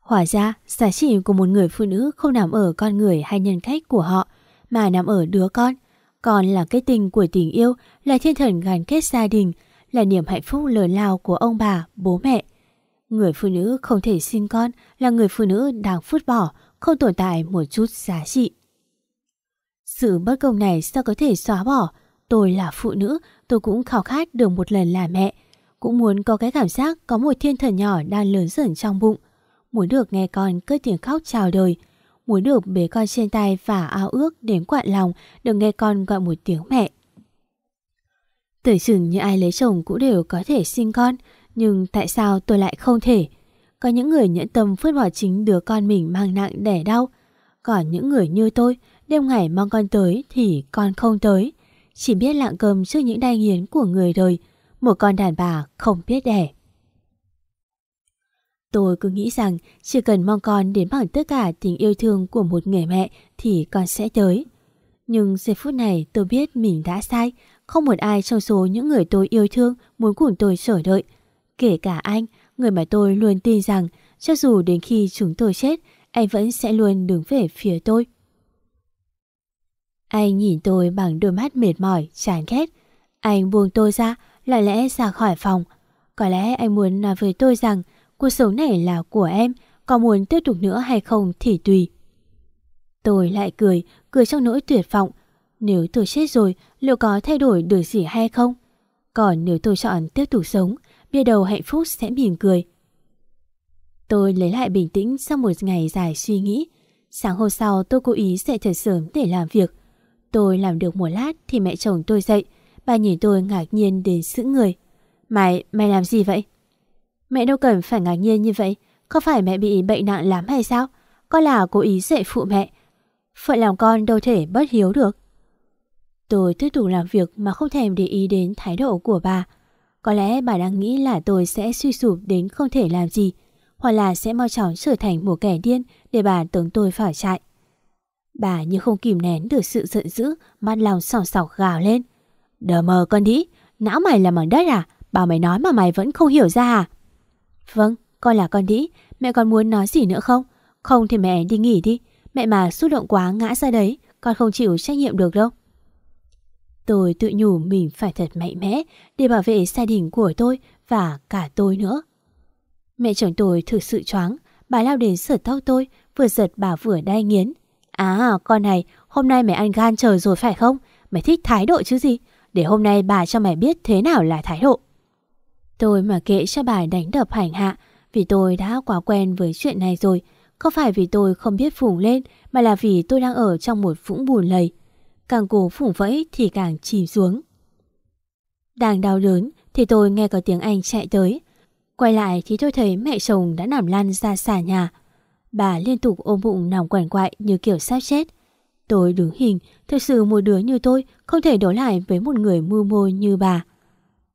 Hóa ra, giá trị của một người phụ nữ không nằm ở con người hay nhân cách của họ, mà nằm ở đứa con. Còn là kết tình của tình yêu, là thiên thần gắn kết gia đình, là niềm hạnh phúc lớn lao của ông bà, bố mẹ. Người phụ nữ không thể sinh con là người phụ nữ đang phút bỏ, không tồn tại một chút giá trị. Sự bất công này sao có thể xóa bỏ? Tôi là phụ nữ, tôi cũng khao khát được một lần là mẹ. Cũng muốn có cái cảm giác có một thiên thần nhỏ đang lớn dần trong bụng. Muốn được nghe con cất tiếng khóc chào đời. Muốn được bế con trên tay và ao ước đến quặn lòng được nghe con gọi một tiếng mẹ. Tưởng chừng như ai lấy chồng cũng đều có thể sinh con, nhưng tại sao tôi lại không thể? Có những người nhẫn tâm vứt bỏ chính đứa con mình mang nặng đẻ đau. Còn những người như tôi, đêm ngày mong con tới thì con không tới. Chỉ biết lạng cầm trước những đai nghiến của người đời, một con đàn bà không biết đẻ. Tôi cứ nghĩ rằng chỉ cần mong con đến bằng tất cả tình yêu thương của một người mẹ thì con sẽ tới. Nhưng giây phút này tôi biết mình đã sai, không một ai trong số những người tôi yêu thương muốn cùng tôi chờ đợi. Kể cả anh, người mà tôi luôn tin rằng cho dù đến khi chúng tôi chết, anh vẫn sẽ luôn đứng về phía tôi. Anh nhìn tôi bằng đôi mắt mệt mỏi, chán ghét. Anh buông tôi ra, lặng lẽ ra khỏi phòng. Có lẽ anh muốn nói với tôi rằng cuộc sống này là của em, có muốn tiếp tục nữa hay không thì tùy. Tôi lại cười, cười trong nỗi tuyệt vọng. Nếu tôi chết rồi, liệu có thay đổi được gì hay không? Còn nếu tôi chọn tiếp tục sống, biết đầu hạnh phúc sẽ mỉm cười. Tôi lấy lại bình tĩnh sau một ngày dài suy nghĩ. Sáng hôm sau tôi cố ý dậy thật sớm để làm việc. Tôi làm được một lát thì mẹ chồng tôi dậy. Bà nhìn tôi ngạc nhiên đến sững người. Mày, mày làm gì vậy? Mẹ đâu cần phải ngạc nhiên như vậy. Có phải mẹ bị bệnh nặng lắm hay sao? Con là cố ý dạy phụ mẹ. Phận làm con đâu thể bất hiếu được. Tôi tiếp tục làm việc mà không thèm để ý đến thái độ của bà. Có lẽ bà đang nghĩ là tôi sẽ suy sụp đến không thể làm gì, hoặc là sẽ mau chóng trở thành một kẻ điên để bà tưởng tôi phải chạy. Bà như không kìm nén được sự giận dữ, mắt lòng sòng sọc gào lên. Đờ mờ con đĩ, não mày là bằng đất à? Bà mày nói mà mày vẫn không hiểu ra à? Vâng, con là con đĩ, mẹ còn muốn nói gì nữa không? Không thì mẹ đi nghỉ đi, mẹ mà xúc động quá ngã ra đấy, con không chịu trách nhiệm được đâu. Tôi tự nhủ mình phải thật mạnh mẽ để bảo vệ gia đình của tôi và cả tôi nữa. Mẹ chồng tôi thực sự choáng, bà lao đến sửa tóc tôi, vừa giật bà vừa đai nghiến. À, con này, hôm nay mày ăn gan trời rồi phải không? Mày thích thái độ chứ gì? Để hôm nay bà cho mày biết thế nào là thái độ. Tôi mà kệ cho bà đánh đập hành hạ, vì tôi đã quá quen với chuyện này rồi. Không phải vì tôi không biết phùng lên, mà là vì tôi đang ở trong một vũng bùn lầy. Càng cố phủng vẫy thì càng chìm xuống. Đang đau đớn thì tôi nghe có tiếng Anh chạy tới. Quay lại thì tôi thấy mẹ chồng đã nằm lăn ra xà nhà. Bà liên tục ôm bụng nằm quằn quại như kiểu sắp chết. Tôi đứng hình, thật sự một đứa như tôi không thể đối lại với một người mưu mô như bà.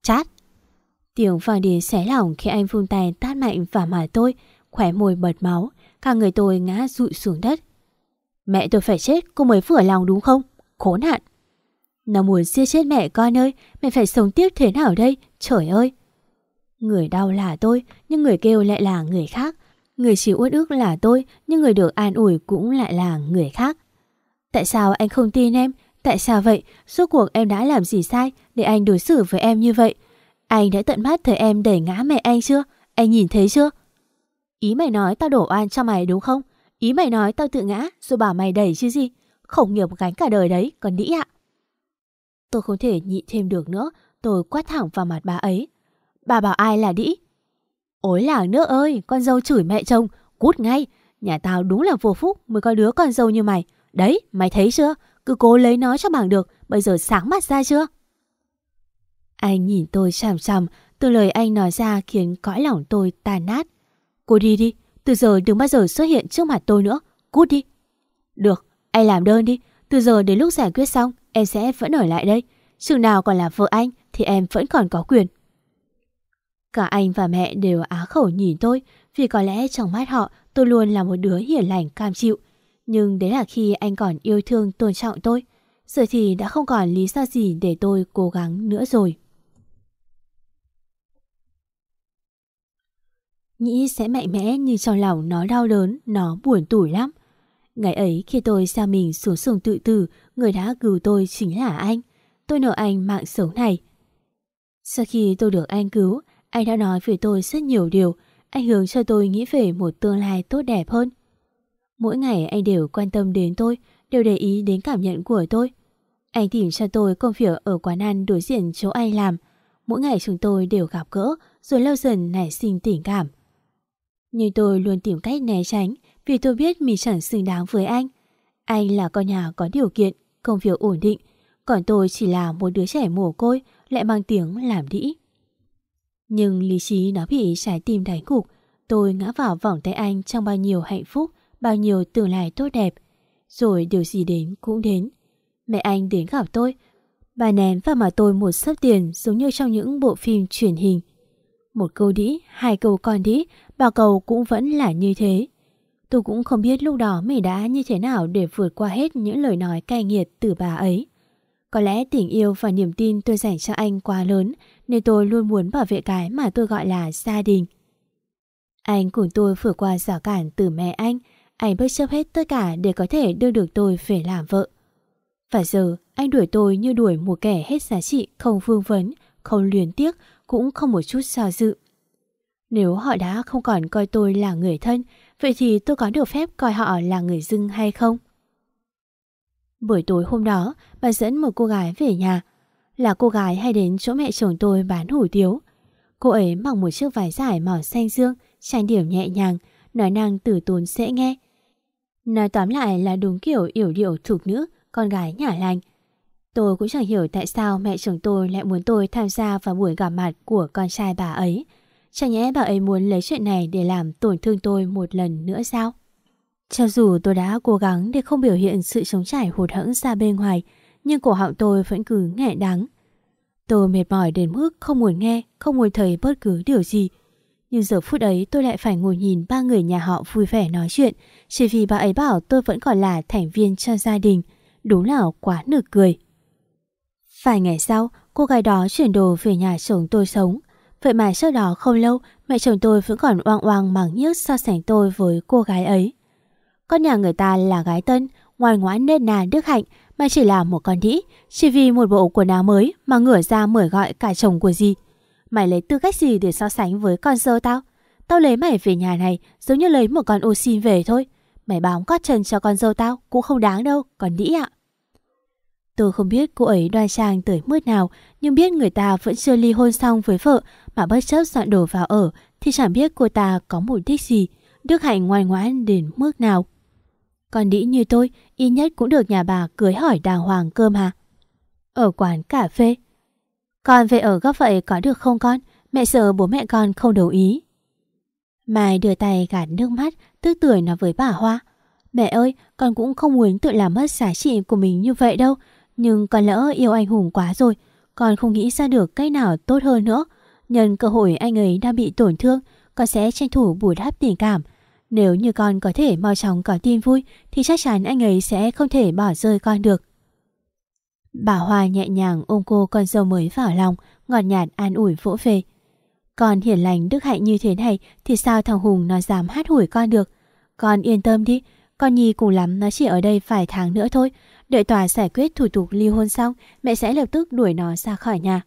Chát! Tiếng vang đến xé lòng khi anh vung tay tát mạnh vào mặt tôi, khỏe môi bật máu, cả người tôi ngã rụi xuống đất. Mẹ tôi phải chết, cô mới vừa lòng đúng không? Khốn nạn! Nó muốn giết chết mẹ con ơi, mẹ phải sống tiếp thế nào đây? Trời ơi! Người đau là tôi, nhưng người kêu lại là người khác. Người chịu uất ức là tôi, nhưng người được an ủi cũng lại là người khác. Tại sao anh không tin em? Tại sao vậy? Suốt cuộc em đã làm gì sai để anh đối xử với em như vậy? Anh đã tận mắt thấy em đẩy ngã mẹ anh chưa? Anh nhìn thấy chưa? Ý mày nói tao đổ oan cho mày đúng không? Ý mày nói tao tự ngã rồi bảo mày đẩy chứ gì? Khổng nghiệp gánh cả đời đấy, còn đĩ ạ. Tôi không thể nhịn thêm được nữa, tôi quát thẳng vào mặt bà ấy. Bà bảo ai là đĩ? Ôi là nước ơi, con dâu chửi mẹ chồng, cút ngay. Nhà tao đúng là vô phúc mới có đứa con dâu như mày. Đấy, mày thấy chưa? Cứ cố lấy nó cho bằng được, bây giờ sáng mắt ra chưa? Anh nhìn tôi chằm chằm, từ lời anh nói ra khiến cõi lòng tôi tàn nát. Cô đi đi, từ giờ đừng bao giờ xuất hiện trước mặt tôi nữa, cút đi. Được, anh làm đơn đi, từ giờ đến lúc giải quyết xong, em sẽ vẫn ở lại đây. Chừng nào còn là vợ anh thì em vẫn còn có quyền. Cả anh và mẹ đều á khẩu nhìn tôi vì có lẽ trong mắt họ tôi luôn là một đứa hiền lành cam chịu. Nhưng đấy là khi anh còn yêu thương tôn trọng tôi. Giờ thì đã không còn lý do gì để tôi cố gắng nữa rồi. Nghĩ sẽ mạnh mẽ nhưng trong lòng nó đau đớn, nó buồn tủi lắm. Ngày ấy khi tôi xa mình xuống sông tự tử, người đã cứu tôi chính là anh. Tôi nợ anh mạng sống này. Sau khi tôi được anh cứu, anh đã nói với tôi rất nhiều điều, anh hướng cho tôi nghĩ về một tương lai tốt đẹp hơn. Mỗi ngày anh đều quan tâm đến tôi, đều để ý đến cảm nhận của tôi. Anh tìm cho tôi công việc ở quán ăn đối diện chỗ anh làm. Mỗi ngày chúng tôi đều gặp gỡ, rồi lâu dần nảy sinh tình cảm. Nhưng tôi luôn tìm cách né tránh vì tôi biết mình chẳng xứng đáng với anh. Anh là con nhà có điều kiện, công việc ổn định, còn tôi chỉ là một đứa trẻ mồ côi lại mang tiếng làm đĩ. Nhưng lý trí nó bị trái tim đánh gục, tôi ngã vào vòng tay anh trong bao nhiêu hạnh phúc, bao nhiêu tương lai tốt đẹp. Rồi điều gì đến cũng đến. Mẹ anh đến gặp tôi, bà ném vào mà tôi một sấp tiền giống như trong những bộ phim truyền hình. Một câu đĩ, hai câu con đĩ, ba cầu cũng vẫn là như thế. Tôi cũng không biết lúc đó mình đã như thế nào để vượt qua hết những lời nói cay nghiệt từ bà ấy. Có lẽ tình yêu và niềm tin tôi dành cho anh quá lớn nên tôi luôn muốn bảo vệ cái mà tôi gọi là gia đình. Anh cùng tôi vượt qua rào cản từ mẹ anh, anh bất chấp hết tất cả để có thể đưa được tôi về làm vợ. Và giờ anh đuổi tôi như đuổi một kẻ hết giá trị, không vương vấn, không luyến tiếc, cũng không một chút do dự. Nếu họ đã không còn coi tôi là người thân, vậy thì tôi có được phép coi họ là người dưng hay không? Buổi tối hôm đó, bà dẫn một cô gái về nhà. Là cô gái hay đến chỗ mẹ chồng tôi bán hủ tiếu. Cô ấy mặc một chiếc váy dài màu xanh dương, trang điểm nhẹ nhàng, nói năng tử tốn dễ nghe. Nói tóm lại là đúng kiểu yểu điệu thục nữ, con gái nhà lành. Tôi cũng chẳng hiểu tại sao mẹ chồng tôi lại muốn tôi tham gia vào buổi gặp mặt của con trai bà ấy. Chẳng nhẽ bà ấy muốn lấy chuyện này để làm tổn thương tôi một lần nữa sao? Cho dù tôi đã cố gắng để không biểu hiện sự chống trải hụt hẫng ra bên ngoài, nhưng cổ họng tôi vẫn cứ nghẹn đắng. Tôi mệt mỏi đến mức không muốn nghe, không muốn thấy bất cứ điều gì. Nhưng giờ phút ấy tôi lại phải ngồi nhìn ba người nhà họ vui vẻ nói chuyện, chỉ vì bà ấy bảo tôi vẫn còn là thành viên cho gia đình. Đúng là quá nực cười. Vài ngày sau, cô gái đó chuyển đồ về nhà chồng tôi sống. Vậy mà sau đó không lâu, mẹ chồng tôi vẫn còn oang oang mắng nhiếc so sánh tôi với cô gái ấy. Con nhà người ta là gái tân, ngoan ngoãn nên nà đức hạnh, mà chỉ là một con đĩ, chỉ vì một bộ quần áo mới mà ngửa ra mời gọi cả chồng của gì. Mày lấy tư cách gì để so sánh với con dâu tao? Tao lấy mày về nhà này giống như lấy một con ô xin về thôi. Mày bám cót chân cho con dâu tao cũng không đáng đâu, còn đĩ ạ. Tôi không biết cô ấy đoan trang tới mức nào, nhưng biết người ta vẫn chưa ly hôn xong với vợ mà bất chấp dọn đồ vào ở thì chẳng biết cô ta có mục đích gì, Đức Hạnh ngoan ngoãn đến mức nào. Còn đĩ như tôi, ít nhất cũng được nhà bà cưới hỏi đàng hoàng cơm hả? Ở quán cà phê. Con về ở góc vậy có được không con? Mẹ sợ bố mẹ con không đồng ý. Mai đưa tay gạt nước mắt, tức tuổi nói với bà Hoa. Mẹ ơi, con cũng không muốn tự làm mất giá trị của mình như vậy đâu. Nhưng con lỡ yêu anh Hùng quá rồi. Con không nghĩ ra được cách nào tốt hơn nữa. Nhân cơ hội anh ấy đang bị tổn thương, con sẽ tranh thủ bù đắp tình cảm. Nếu như con có thể mau chóng có tin vui thì chắc chắn anh ấy sẽ không thể bỏ rơi con được. Bà Hoa nhẹ nhàng ôm cô con dâu mới vào lòng, ngọt nhạt an ủi vỗ về. Con hiền lành đức hạnh như thế này thì sao thằng Hùng nó dám hát hủi con được. Con yên tâm đi, con Nhi cùng lắm nó chỉ ở đây vài tháng nữa thôi. Đợi tòa giải quyết thủ tục ly hôn xong, mẹ sẽ lập tức đuổi nó ra khỏi nhà.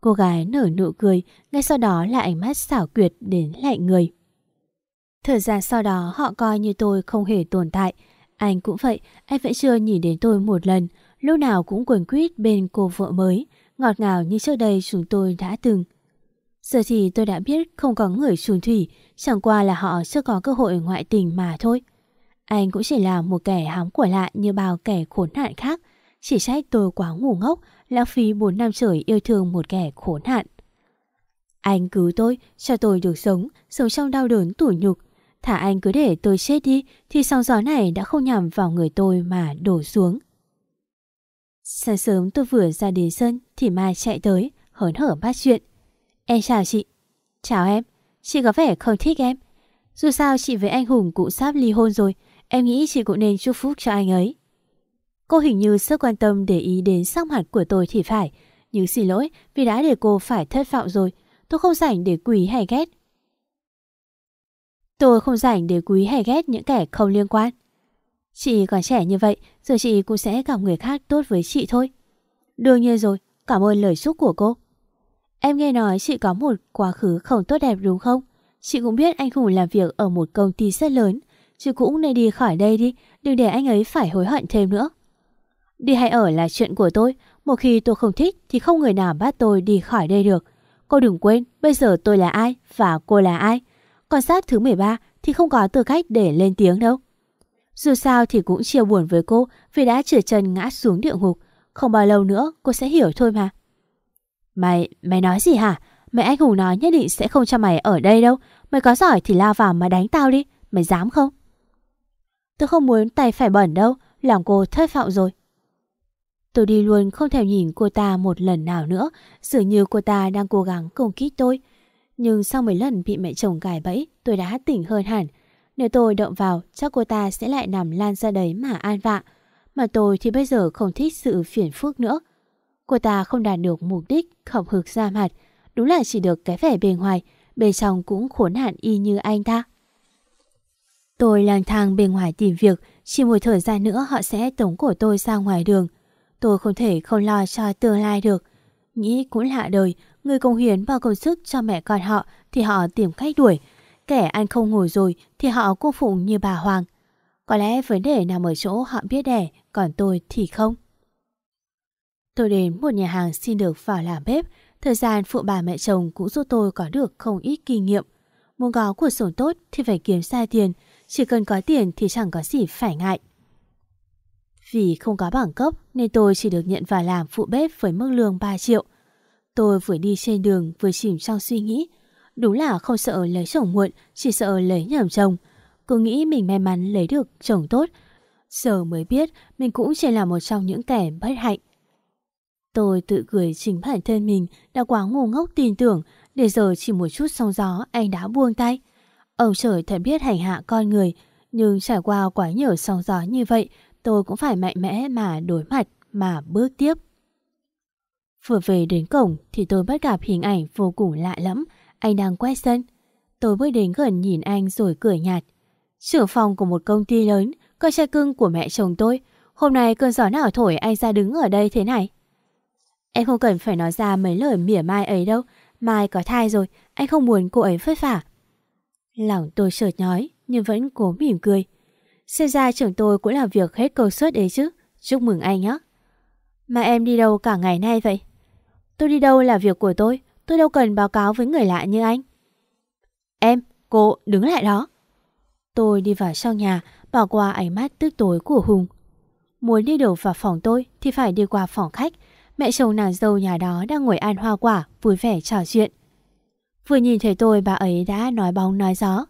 Cô gái nở nụ cười, ngay sau đó là ánh mắt xảo quyệt đến lạnh người. Thời gian sau đó họ coi như tôi không hề tồn tại. Anh cũng vậy, anh vẫn chưa nhìn đến tôi một lần, lúc nào cũng quần quýt bên cô vợ mới, ngọt ngào như trước đây chúng tôi đã từng. Giờ thì tôi đã biết không có người trùn thủy, chẳng qua là họ chưa có cơ hội ngoại tình mà thôi. Anh cũng chỉ là một kẻ hám của lạ như bao kẻ khốn nạn khác. Chỉ trách tôi quá ngu ngốc, lãng phí 4 năm trời yêu thương một kẻ khốn nạn. Anh cứu tôi, cho tôi được sống, sống trong đau đớn tủi nhục. Thả anh cứ để tôi chết đi, thì sóng gió này đã không nhằm vào người tôi mà đổ xuống. Sáng sớm tôi vừa ra đến sân thì Mai chạy tới, hớn hở bắt chuyện. Em chào chị. Chào em. Chị có vẻ không thích em. Dù sao chị với anh Hùng cũng sắp ly hôn rồi, Em nghĩ chị cũng nên chúc phúc cho anh ấy. Cô hình như rất quan tâm để ý đến sắc mặt của tôi thì phải. Nhưng xin lỗi vì đã để cô phải thất vọng rồi. Tôi không rảnh để quý hay ghét. Tôi không rảnh để quý hay ghét những kẻ không liên quan. Chị còn trẻ như vậy, rồi chị cũng sẽ gặp người khác tốt với chị thôi. Đương nhiên rồi, cảm ơn lời chúc của cô. Em nghe nói chị có một quá khứ không tốt đẹp đúng không? Chị cũng biết anh Hùng làm việc ở một công ty rất lớn Chị cũng nên đi khỏi đây đi Đừng để anh ấy phải hối hận thêm nữa Đi hay ở là chuyện của tôi Một khi tôi không thích Thì không người nào bắt tôi đi khỏi đây được Cô đừng quên bây giờ tôi là ai Và cô là ai còn sát thứ 13 thì không có tư cách để lên tiếng đâu Dù sao thì cũng chia buồn với cô Vì đã trượt chân ngã xuống địa ngục Không bao lâu nữa cô sẽ hiểu thôi mà Mày, mày nói gì hả? Mẹ anh Hùng nói nhất định sẽ không cho mày ở đây đâu Mày có giỏi thì lao vào mà đánh tao đi Mày dám không? Tôi không muốn tay phải bẩn đâu, lòng cô thất vọng rồi. Tôi đi luôn không thèm nhìn cô ta một lần nào nữa, dường như cô ta đang cố gắng công kích tôi. Nhưng sau mấy lần bị mẹ chồng gài bẫy, tôi đã tỉnh hơn hẳn. Nếu tôi động vào, chắc cô ta sẽ lại nằm lan ra đấy mà an vạ. Mà tôi thì bây giờ không thích sự phiền phức nữa. Cô ta không đạt được mục đích khổng hực ra mặt. Đúng là chỉ được cái vẻ bề ngoài, bên trong cũng khốn hạn y như anh ta. Tôi lang thang bên ngoài tìm việc, chỉ một thời gian nữa họ sẽ tống cổ tôi ra ngoài đường. Tôi không thể không lo cho tương lai được. Nghĩ cũng lạ đời, người công hiến bao công sức cho mẹ con họ thì họ tìm cách đuổi. Kẻ ăn không ngồi rồi thì họ cung phụng như bà Hoàng. Có lẽ vấn đề nằm ở chỗ họ biết đẻ, còn tôi thì không. Tôi đến một nhà hàng xin được vào làm bếp. Thời gian phụ bà mẹ chồng cũng giúp tôi có được không ít kinh nghiệm. Muốn có cuộc sống tốt thì phải kiếm ra tiền, chỉ cần có tiền thì chẳng có gì phải ngại. Vì không có bảng cấp nên tôi chỉ được nhận vào làm phụ bếp với mức lương 3 triệu. Tôi vừa đi trên đường vừa chìm trong suy nghĩ. Đúng là không sợ lấy chồng muộn, chỉ sợ lấy nhầm chồng. Cứ nghĩ mình may mắn lấy được chồng tốt. Giờ mới biết mình cũng chỉ là một trong những kẻ bất hạnh. Tôi tự cười chính bản thân mình đã quá ngu ngốc tin tưởng để giờ chỉ một chút sóng gió anh đã buông tay. Ông trời thật biết hành hạ con người nhưng trải qua quá nhiều sóng gió như vậy tôi cũng phải mạnh mẽ mà đối mặt mà bước tiếp. Vừa về đến cổng thì tôi bắt gặp hình ảnh vô cùng lạ lẫm, anh đang quét sân. Tôi bước đến gần nhìn anh rồi cười nhạt. Trưởng phòng của một công ty lớn, con trai cưng của mẹ chồng tôi. Hôm nay cơn gió nào thổi anh ra đứng ở đây thế này? Em không cần phải nói ra mấy lời mỉa mai ấy đâu. Mai có thai rồi, anh không muốn cô ấy vất vả. Lòng tôi chợt nhói, nhưng vẫn cố mỉm cười. Xem ra trưởng tôi cũng làm việc hết cầu suất đấy chứ. Chúc mừng anh nhé. Mà em đi đâu cả ngày nay vậy? Tôi đi đâu là việc của tôi. Tôi đâu cần báo cáo với người lạ như anh. Em, cô đứng lại đó. Tôi đi vào trong nhà, bỏ qua ánh mắt tức tối của Hùng. Muốn đi đầu vào phòng tôi thì phải đi qua phòng khách. Mẹ chồng nàng dâu nhà đó đang ngồi ăn hoa quả, vui vẻ trò chuyện. Vừa nhìn thấy tôi bà ấy đã nói bóng nói gió.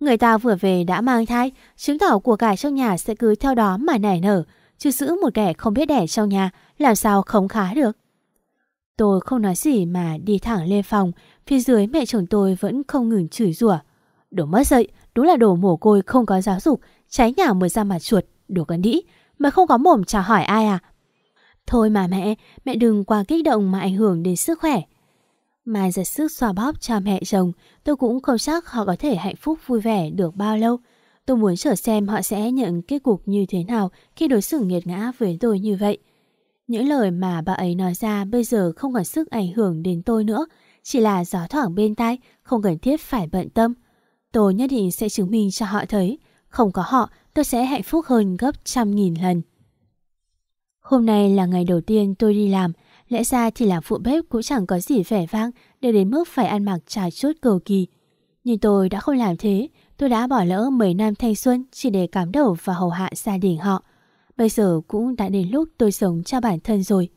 Người ta vừa về đã mang thai, chứng tỏ của cải trong nhà sẽ cứ theo đó mà nảy nở, chứ giữ một kẻ không biết đẻ trong nhà làm sao không khá được. Tôi không nói gì mà đi thẳng lên phòng, phía dưới mẹ chồng tôi vẫn không ngừng chửi rủa. Đồ mất dậy, đúng là đồ mồ côi không có giáo dục, trái nhà mới ra mặt chuột, đồ cấn đĩ, mà không có mồm chào hỏi ai à. Thôi mà mẹ, mẹ đừng quá kích động mà ảnh hưởng đến sức khỏe mà giật sức xoa bóp cho mẹ chồng, tôi cũng không chắc họ có thể hạnh phúc vui vẻ được bao lâu. Tôi muốn chờ xem họ sẽ nhận kết cục như thế nào khi đối xử nghiệt ngã với tôi như vậy. Những lời mà bà ấy nói ra bây giờ không còn sức ảnh hưởng đến tôi nữa, chỉ là gió thoảng bên tai, không cần thiết phải bận tâm. Tôi nhất định sẽ chứng minh cho họ thấy, không có họ tôi sẽ hạnh phúc hơn gấp trăm nghìn lần. Hôm nay là ngày đầu tiên tôi đi làm, lẽ ra thì làm phụ bếp cũng chẳng có gì vẻ vang để đến mức phải ăn mặc trải chút cầu kỳ. Nhưng tôi đã không làm thế, tôi đã bỏ lỡ mấy năm thanh xuân chỉ để cắm đầu và hầu hạ gia đình họ. Bây giờ cũng đã đến lúc tôi sống cho bản thân rồi.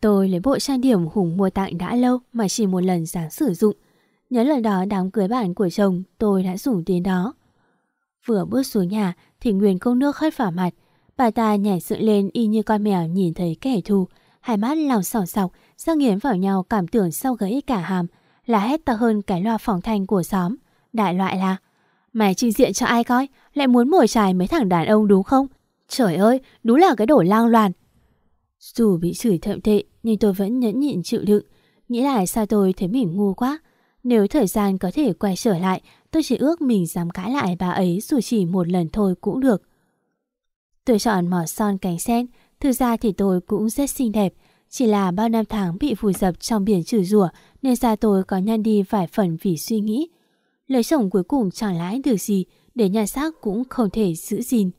Tôi lấy bộ trang điểm Hùng mua tặng đã lâu mà chỉ một lần dám sử dụng. Nhớ lần đó đám cưới bạn của chồng tôi đã dùng tiền đó. Vừa bước xuống nhà thì Nguyên công nước hất vào mặt. Bà ta nhảy dựng lên y như con mèo nhìn thấy kẻ thù. Hai mắt lòng sỏ sọc, răng nghiến vào nhau cảm tưởng sau gãy cả hàm. Là hét to hơn cái loa phòng thanh của xóm. Đại loại là Mày trình diện cho ai coi? Lại muốn mồi chài mấy thằng đàn ông đúng không? Trời ơi đúng là cái đổ lang loàn. Dù bị chửi thậm tệ Nhưng tôi vẫn nhẫn nhịn chịu đựng. Nghĩ lại sao tôi thấy mình ngu quá. Nếu thời gian có thể quay trở lại Tôi chỉ ước mình dám cãi lại bà ấy Dù chỉ một lần thôi cũng được. Tôi chọn mỏ son cánh sen Thực ra thì tôi cũng rất xinh đẹp. Chỉ là bao năm tháng bị vùi dập trong biển chửi rủa Nên da tôi có nhăn đi vài phần vì suy nghĩ. Lấy chồng cuối cùng chẳng lãi được gì Để nhan xác cũng không thể giữ gìn.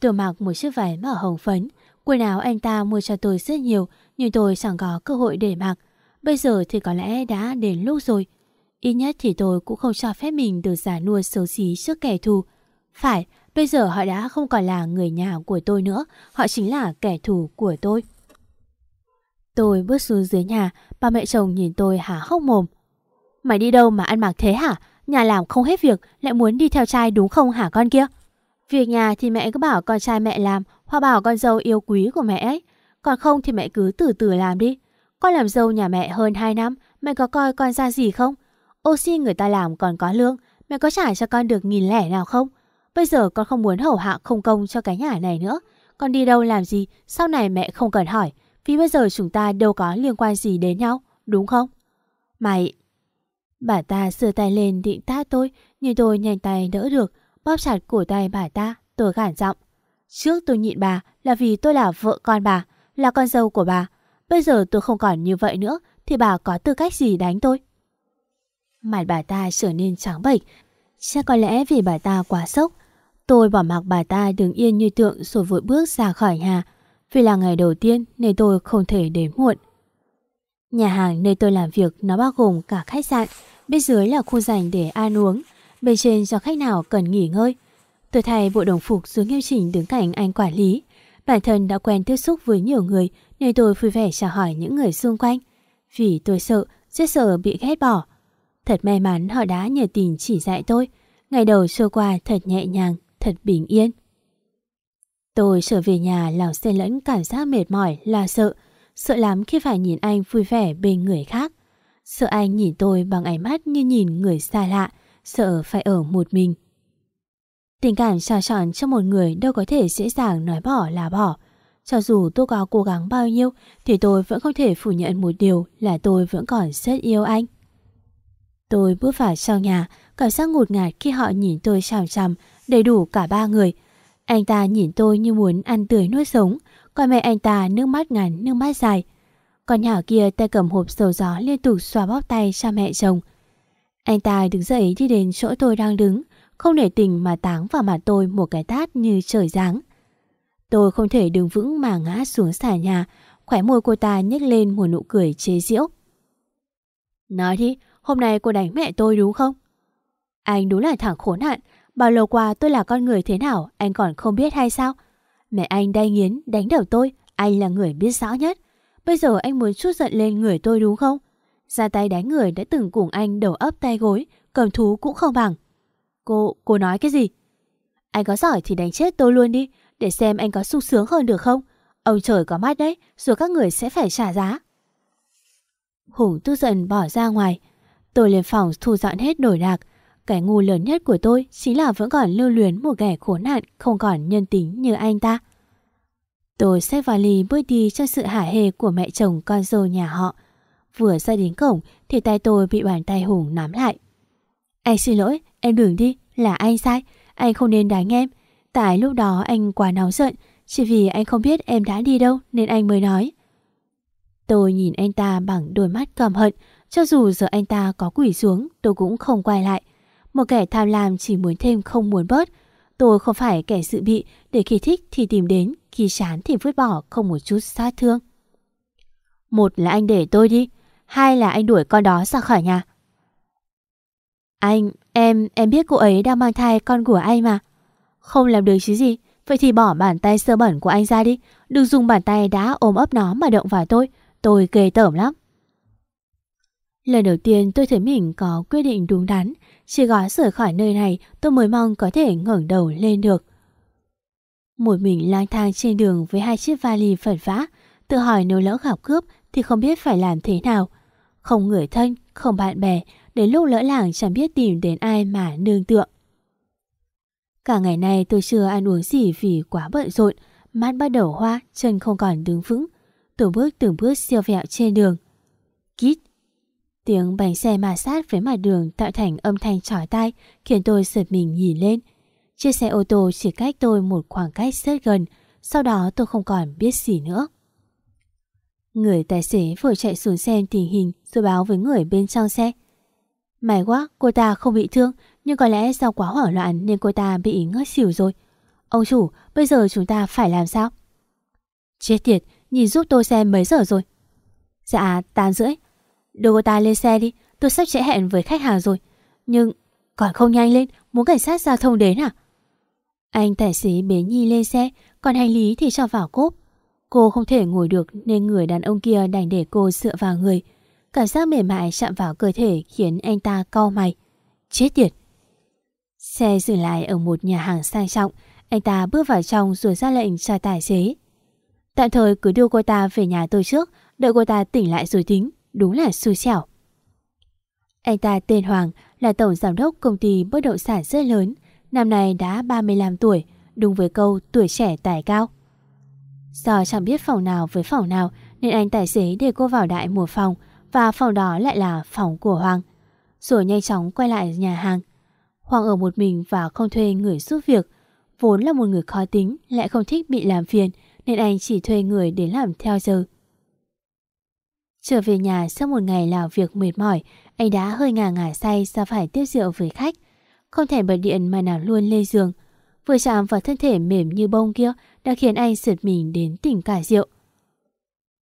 Tôi mặc một chiếc váy màu hồng phấn. Quần áo anh ta mua cho tôi rất nhiều Nhưng tôi chẳng có cơ hội để mặc. Bây giờ thì có lẽ đã đến lúc rồi. Ít nhất thì tôi cũng không cho phép mình được giả nua xấu xí trước kẻ thù. Phải, bây giờ họ đã không còn là người nhà của tôi nữa Họ chính là kẻ thù của tôi Tôi bước xuống dưới nhà Bà mẹ chồng nhìn tôi hả hốc mồm Mày đi đâu mà ăn mặc thế hả? Nhà làm không hết việc, lại muốn đi theo trai đúng không hả con kia? Việc nhà thì mẹ cứ bảo con trai mẹ làm, hoặc bảo con dâu yêu quý của mẹ ấy. Còn không thì mẹ cứ từ từ làm đi. Con làm dâu nhà mẹ hơn 2 năm, mẹ có coi con ra gì không? Ô xin người ta làm còn có lương, mẹ có trả cho con được nghìn lẻ nào không? Bây giờ con không muốn hầu hạ không công cho cái nhà này nữa. Con đi đâu làm gì, sau này mẹ không cần hỏi. Vì bây giờ chúng ta đâu có liên quan gì đến nhau, đúng không? Mày, Bà ta sửa tay lên định tát tôi, nhưng tôi nhanh tay đỡ được, bóp chặt cổ tay bà ta, tôi gản giọng. Trước tôi nhịn bà là vì tôi là vợ con bà, là con dâu của bà. Bây giờ tôi không còn như vậy nữa, thì bà có tư cách gì đánh tôi? Mặt bà ta trở nên trắng bệch, chắc có lẽ vì bà ta quá sốc. Tôi bỏ mặc bà ta đứng yên như tượng rồi vội bước ra khỏi nhà. Vì là ngày đầu tiên nên tôi không thể đến muộn. Nhà hàng nơi tôi làm việc nó bao gồm cả khách sạn, bên dưới là khu dành để ăn uống. Bên trên cho khách nào cần nghỉ ngơi. Tôi thay bộ đồng phục xuống nghiêm chỉnh đứng cạnh anh quản lý. Bản thân đã quen tiếp xúc với nhiều người nên tôi vui vẻ chào hỏi những người xung quanh. Vì tôi sợ, rất sợ bị ghét bỏ. Thật may mắn họ đã nhờ tình chỉ dạy tôi. Ngày đầu trôi qua thật nhẹ nhàng, thật bình yên. Tôi trở về nhà lòng xen lẫn cảm giác mệt mỏi lo sợ. Sợ lắm khi phải nhìn anh vui vẻ bên người khác. Sợ anh nhìn tôi bằng ánh mắt như nhìn người xa lạ, sợ phải ở một mình. Tình cảm trao chọn cho một người đâu có thể dễ dàng nói bỏ là bỏ. Cho dù tôi có cố gắng bao nhiêu thì tôi vẫn không thể phủ nhận một điều là tôi vẫn còn rất yêu anh. Tôi bước vào sau nhà, cảm giác ngột ngạt khi họ nhìn tôi chằm chằm, đầy đủ cả ba người. Anh ta nhìn tôi như muốn ăn tươi nuốt sống, còn mẹ anh ta nước mắt ngắn, nước mắt dài. Con nhỏ kia tay cầm hộp dầu gió liên tục xoa bóp tay cho mẹ chồng. Anh ta đứng dậy đi đến chỗ tôi đang đứng, không để tình mà táng vào mặt tôi một cái tát như trời giáng. Tôi không thể đứng vững mà ngã xuống xà nhà, khỏe môi cô ta nhếch lên một nụ cười chế giễu. Nói đi, hôm nay cô đánh mẹ tôi đúng không? Anh đúng là thằng khốn nạn, bao lâu qua tôi là con người thế nào anh còn không biết hay sao? Mẹ anh đay nghiến đánh đầu tôi, anh là người biết rõ nhất. Bây giờ anh muốn chút giận lên người tôi đúng không? Ra tay đánh người đã từng cùng anh đầu ấp tay gối, cầm thú cũng không bằng. Cô, cô nói cái gì? Anh có giỏi thì đánh chết tôi luôn đi, để xem anh có sung sướng hơn được không? Ông trời có mắt đấy, rồi các người sẽ phải trả giá. Hùng tức giận bỏ ra ngoài. Tôi lên phòng thu dọn hết đổi đạc. Cái ngu lớn nhất của tôi chính là vẫn còn lưu luyến một kẻ khốn nạn không còn nhân tính như anh ta. Tôi xếp vali bước đi cho sự hả hê của mẹ chồng con dâu nhà họ. Vừa ra đến cổng thì tay tôi bị bàn tay Hùng nắm lại. Anh xin lỗi, em đừng đi, là anh sai. Anh không nên đánh em. Tại lúc đó anh quá nóng giận, chỉ vì anh không biết em đã đi đâu nên anh mới nói. Tôi nhìn anh ta bằng đôi mắt cầm hận, cho dù giờ anh ta có quỷ xuống tôi cũng không quay lại. Một kẻ tham lam chỉ muốn thêm không muốn bớt. Tôi không phải kẻ dự bị để khi thích thì tìm đến, khi chán thì vứt bỏ không một chút sát thương. Một là anh để tôi đi, hai là anh đuổi con đó ra khỏi nhà. Anh, em, em biết cô ấy đang mang thai con của anh mà. Không làm được chứ gì, vậy thì bỏ bàn tay sơ bẩn của anh ra đi. Đừng dùng bàn tay đã ôm ấp nó mà động vào tôi, tôi ghê tởm lắm. Lần đầu tiên tôi thấy mình có quyết định đúng đắn, chỉ có rời khỏi nơi này tôi mới mong có thể ngẩng đầu lên được. Một mình lang thang trên đường với hai chiếc vali phật vã, tự hỏi nếu lỡ gặp cướp thì không biết phải làm thế nào. Không người thân, không bạn bè, đến lúc lỡ làng chẳng biết tìm đến ai mà nương tựa. Cả ngày nay tôi chưa ăn uống gì vì quá bận rộn, mắt bắt đầu hoa, chân không còn đứng vững. Tôi bước từng bước siêu vẹo trên đường. Kít! Tiếng bánh xe ma sát với mặt đường tạo thành âm thanh chói tai khiến tôi giật mình nhìn lên. Chiếc xe ô tô chỉ cách tôi một khoảng cách rất gần, sau đó tôi không còn biết gì nữa. Người tài xế vừa chạy xuống xem tình hình rồi báo với người bên trong xe. May quá, cô ta không bị thương, nhưng có lẽ do quá hoảng loạn nên cô ta bị ngất xỉu rồi. Ông chủ, bây giờ chúng ta phải làm sao? Chết tiệt, nhìn giúp tôi xem mấy giờ rồi. Dạ, 8 rưỡi. Đưa cô ta lên xe đi, tôi sắp trễ hẹn với khách hàng rồi. Nhưng còn không nhanh lên, muốn cảnh sát giao thông đến à? Anh tài xế bế Nhi lên xe, còn hành lý thì cho vào cốp. Cô không thể ngồi được nên người đàn ông kia đành để cô dựa vào người. Cảm giác mềm mại chạm vào cơ thể khiến anh ta cau mày. Chết tiệt! Xe dừng lại ở một nhà hàng sang trọng. Anh ta bước vào trong rồi ra lệnh cho tài xế. Tạm thời cứ đưa cô ta về nhà tôi trước, đợi cô ta tỉnh lại rồi tính. Đúng là xui xẻo. Anh ta tên Hoàng là tổng giám đốc công ty bất động sản rất lớn. Năm nay đã 35 tuổi, đúng với câu tuổi trẻ tài cao. Do chẳng biết phòng nào với phòng nào nên anh tài xế để cô vào đại một phòng và phòng đó lại là phòng của Hoàng. Rồi nhanh chóng quay lại nhà hàng. Hoàng ở một mình và không thuê người giúp việc. Vốn là một người khó tính, lại không thích bị làm phiền nên anh chỉ thuê người đến làm theo giờ. Trở về nhà sau một ngày làm việc mệt mỏi, anh đã hơi ngả ngả say ra phải tiếp rượu với khách. Không thể bật điện mà nào luôn lên giường. Vừa chạm vào thân thể mềm như bông kia đã khiến anh sượt mình đến tỉnh cả rượu.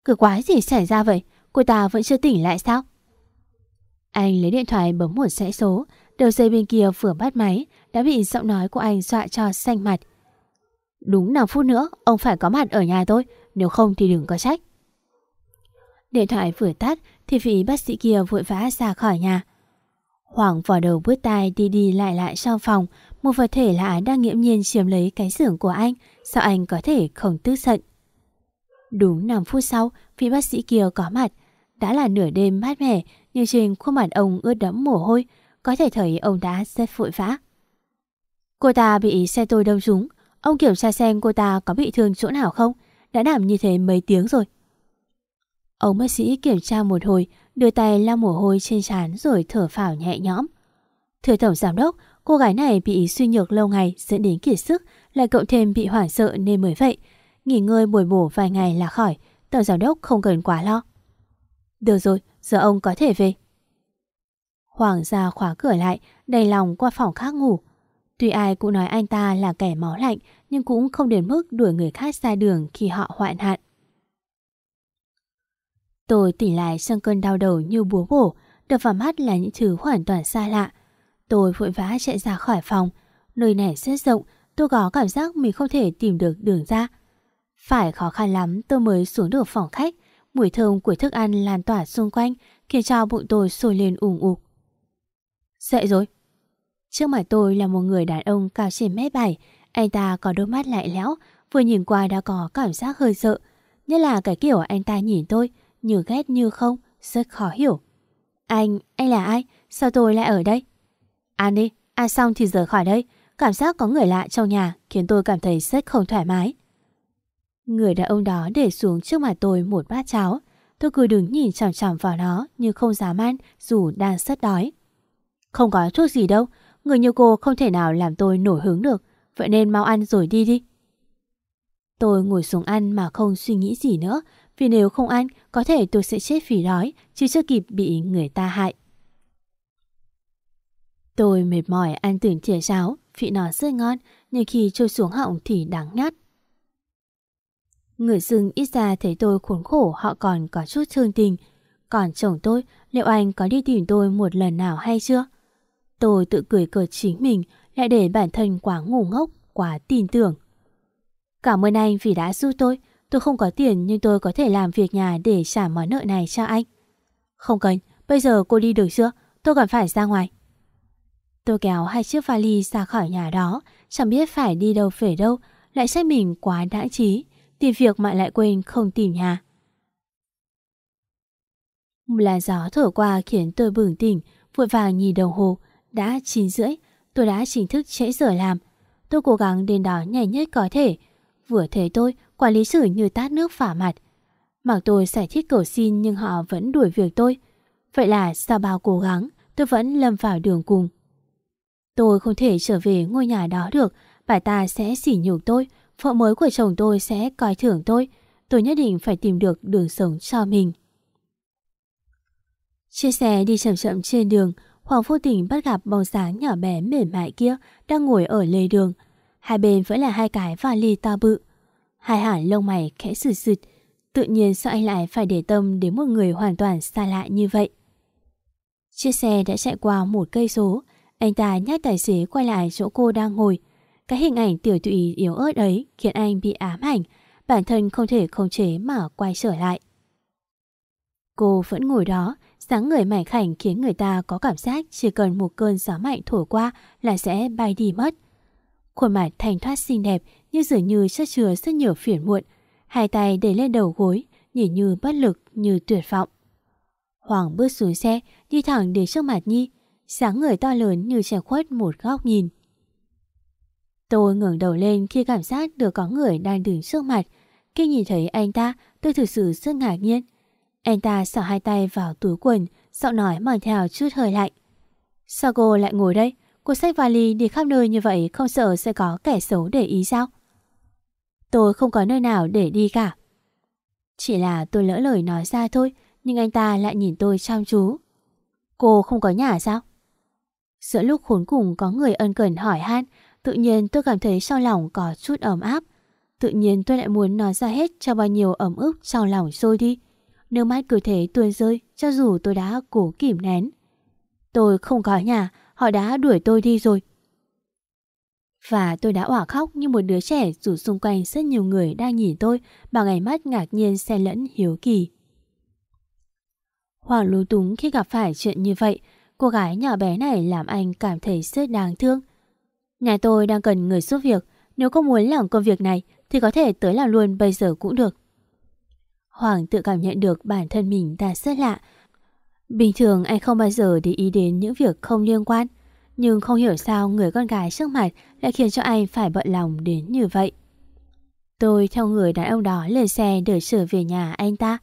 Cứ quái gì xảy ra vậy? Cô ta vẫn chưa tỉnh lại sao? Anh lấy điện thoại bấm một dãy số, Đầu dây bên kia vừa bắt máy đã bị giọng nói của anh dọa cho xanh mặt. Đúng 5 phút nữa, ông phải có mặt ở nhà tôi, nếu không thì đừng có trách. Điện thoại vừa tắt thì vị bác sĩ kia vội vã ra khỏi nhà. Hoàng vò đầu bước tay đi đi lại lại trong phòng, một vật thể lạ đang nghiễm nhiên chiếm lấy cái giường của anh, sao anh có thể không tức giận. Đúng 5 phút sau, vị bác sĩ kia có mặt. Đã là nửa đêm mát mẻ, nhưng trên khuôn mặt ông ướt đẫm mồ hôi, có thể thấy ông đã rất vội vã. Cô ta bị xe tôi đâm trúng, ông kiểm tra xem cô ta có bị thương chỗ nào không, đã làm như thế mấy tiếng rồi. Ông bác sĩ kiểm tra một hồi, đưa tay lau mồ hôi trên trán rồi thở phào nhẹ nhõm. Thưa Tổng Giám đốc, cô gái này bị suy nhược lâu ngày dẫn đến kiệt sức, lại cộng thêm bị hoảng sợ nên mới vậy. Nghỉ ngơi bồi bổ vài ngày là khỏi, Tổng Giám đốc không cần quá lo. Được rồi, giờ ông có thể về. Hoàng gia khóa cửa lại, đầy lòng qua phòng khác ngủ. Tuy ai cũng nói anh ta là kẻ máu lạnh, nhưng cũng không đến mức đuổi người khác ra đường khi họ hoạn hạn. Tôi tỉnh lại trong cơn đau đầu như búa bổ, đập vào mắt là những thứ hoàn toàn xa lạ. Tôi vội vã chạy ra khỏi phòng. Nơi này rất rộng, tôi có cảm giác mình không thể tìm được đường ra. Phải khó khăn lắm tôi mới xuống được phòng khách. Mùi thơm của thức ăn lan tỏa xung quanh, khiến cho bụng tôi sôi lên ủng ục. Dậy rồi. Trước mặt tôi là một người đàn ông cao trên mét bảy. Anh ta có đôi mắt lạnh lẽo, vừa nhìn qua đã có cảm giác hơi sợ. Nhất là cái kiểu anh ta nhìn tôi, như ghét như không, rất khó hiểu. Anh, anh là ai? Sao tôi lại ở đây? Ăn đi, ăn xong thì rời khỏi đây. Cảm giác có người lạ trong nhà khiến tôi cảm thấy rất không thoải mái. Người đàn ông đó để xuống trước mặt tôi một bát cháo. Tôi cứ đứng nhìn chằm chằm vào nó nhưng không dám ăn dù đang rất đói. Không có thuốc gì đâu, người như cô không thể nào làm tôi nổi hứng được, vậy nên mau ăn rồi đi đi. Tôi ngồi xuống ăn mà không suy nghĩ gì nữa, vì nếu không ăn, có thể tôi sẽ chết vì đói, chứ chưa kịp bị người ta hại. Tôi mệt mỏi ăn từng thìa cháo, vị nó rất ngon, nhưng khi trôi xuống họng thì đắng ngắt. Người dưng ít ra thấy tôi khốn khổ họ còn có chút thương tình. Còn chồng tôi, liệu anh có đi tìm tôi một lần nào hay chưa? Tôi tự cười cợt chính mình, lại để bản thân quá ngu ngốc, quá tin tưởng. Cảm ơn anh vì đã giúp tôi, Tôi không có tiền nhưng tôi có thể làm việc nhà để trả món nợ này cho anh. Không cần, bây giờ cô đi được chưa? Tôi còn phải ra ngoài. Tôi kéo hai chiếc vali ra khỏi nhà đó, chẳng biết phải đi đâu về đâu, lại trách mình quá đã trí, tìm việc mà lại quên không tìm nhà. Một làn gió thổi qua khiến tôi bừng tỉnh, vội vàng nhìn đồng hồ, đã 9 rưỡi, tôi đã chính thức trễ giờ làm. Tôi cố gắng đến đó nhanh nhất có thể. Vừa thấy tôi, quản lý xử như tát nước phả mặt. Mặc tôi giải thích cầu xin nhưng họ vẫn đuổi việc tôi. Vậy là sau bao cố gắng, tôi vẫn lâm vào đường cùng. Tôi không thể trở về ngôi nhà đó được, bà ta sẽ sỉ nhục tôi, vợ mới của chồng tôi sẽ coi thưởng tôi. Tôi nhất định phải tìm được đường sống cho mình. Chia xe đi chậm chậm trên đường, Hoàng vô tình bắt gặp bóng dáng nhỏ bé mềm mại kia đang ngồi ở lề đường. Hai bên vẫn là hai cái vali to bự. Hai hẳn lông mày khẽ sụt sụt, tự nhiên sao anh lại phải để tâm đến một người hoàn toàn xa lạ như vậy. Chiếc xe đã chạy qua một cây số, anh ta nhắc tài xế quay lại chỗ cô đang ngồi. Cái hình ảnh tiểu tụy yếu ớt ấy khiến anh bị ám ảnh, bản thân không thể khống chế mà quay trở lại. Cô vẫn ngồi đó, dáng người mảnh khảnh khiến người ta có cảm giác chỉ cần một cơn gió mạnh thổi qua là sẽ bay đi mất. Khuôn mặt thanh thoát xinh đẹp như dường như chất chứa rất nhiều phiền muộn. Hai tay để lên đầu gối, nhìn như bất lực, như tuyệt vọng. Hoàng bước xuống xe, đi thẳng đến trước mặt Nhi, sáng người to lớn như che khuất một góc nhìn. Tôi ngẩng đầu lên khi cảm giác được có người đang đứng trước mặt. Khi nhìn thấy anh ta, tôi thực sự rất ngạc nhiên. Anh ta xỏ hai tay vào túi quần, giọng nói mang theo chút hơi lạnh. Sao cô lại ngồi đây? Cô xách vali đi khắp nơi như vậy không sợ sẽ có kẻ xấu để ý sao? Tôi không có nơi nào để đi cả. Chỉ là tôi lỡ lời nói ra thôi, nhưng anh ta lại nhìn tôi chăm chú. Cô không có nhà sao? Giữa lúc khốn cùng có người ân cần hỏi han, tự nhiên tôi cảm thấy sau lòng có chút ấm áp. Tự nhiên tôi lại muốn nói ra hết cho bao nhiêu ấm ức trong lòng trôi đi. Nước mắt cứ thế tuôn rơi cho dù tôi đã cố kìm nén. Tôi không có nhà, họ đã đuổi tôi đi rồi. Và tôi đã òa khóc như một đứa trẻ dù xung quanh rất nhiều người đang nhìn tôi bằng ánh mắt ngạc nhiên xen lẫn hiếu kỳ. Hoàng lúng túng khi gặp phải chuyện như vậy, cô gái nhỏ bé này làm anh cảm thấy rất đáng thương. Nhà tôi đang cần người giúp việc, nếu cô muốn làm công việc này thì có thể tới làm luôn bây giờ cũng được. Hoàng tự cảm nhận được bản thân mình đã rất lạ. Bình thường anh không bao giờ để ý đến những việc không liên quan, nhưng không hiểu sao người con gái trước mặt lại khiến cho anh phải bận lòng đến như vậy. Tôi theo người đàn ông đó lên xe để trở về nhà anh ta.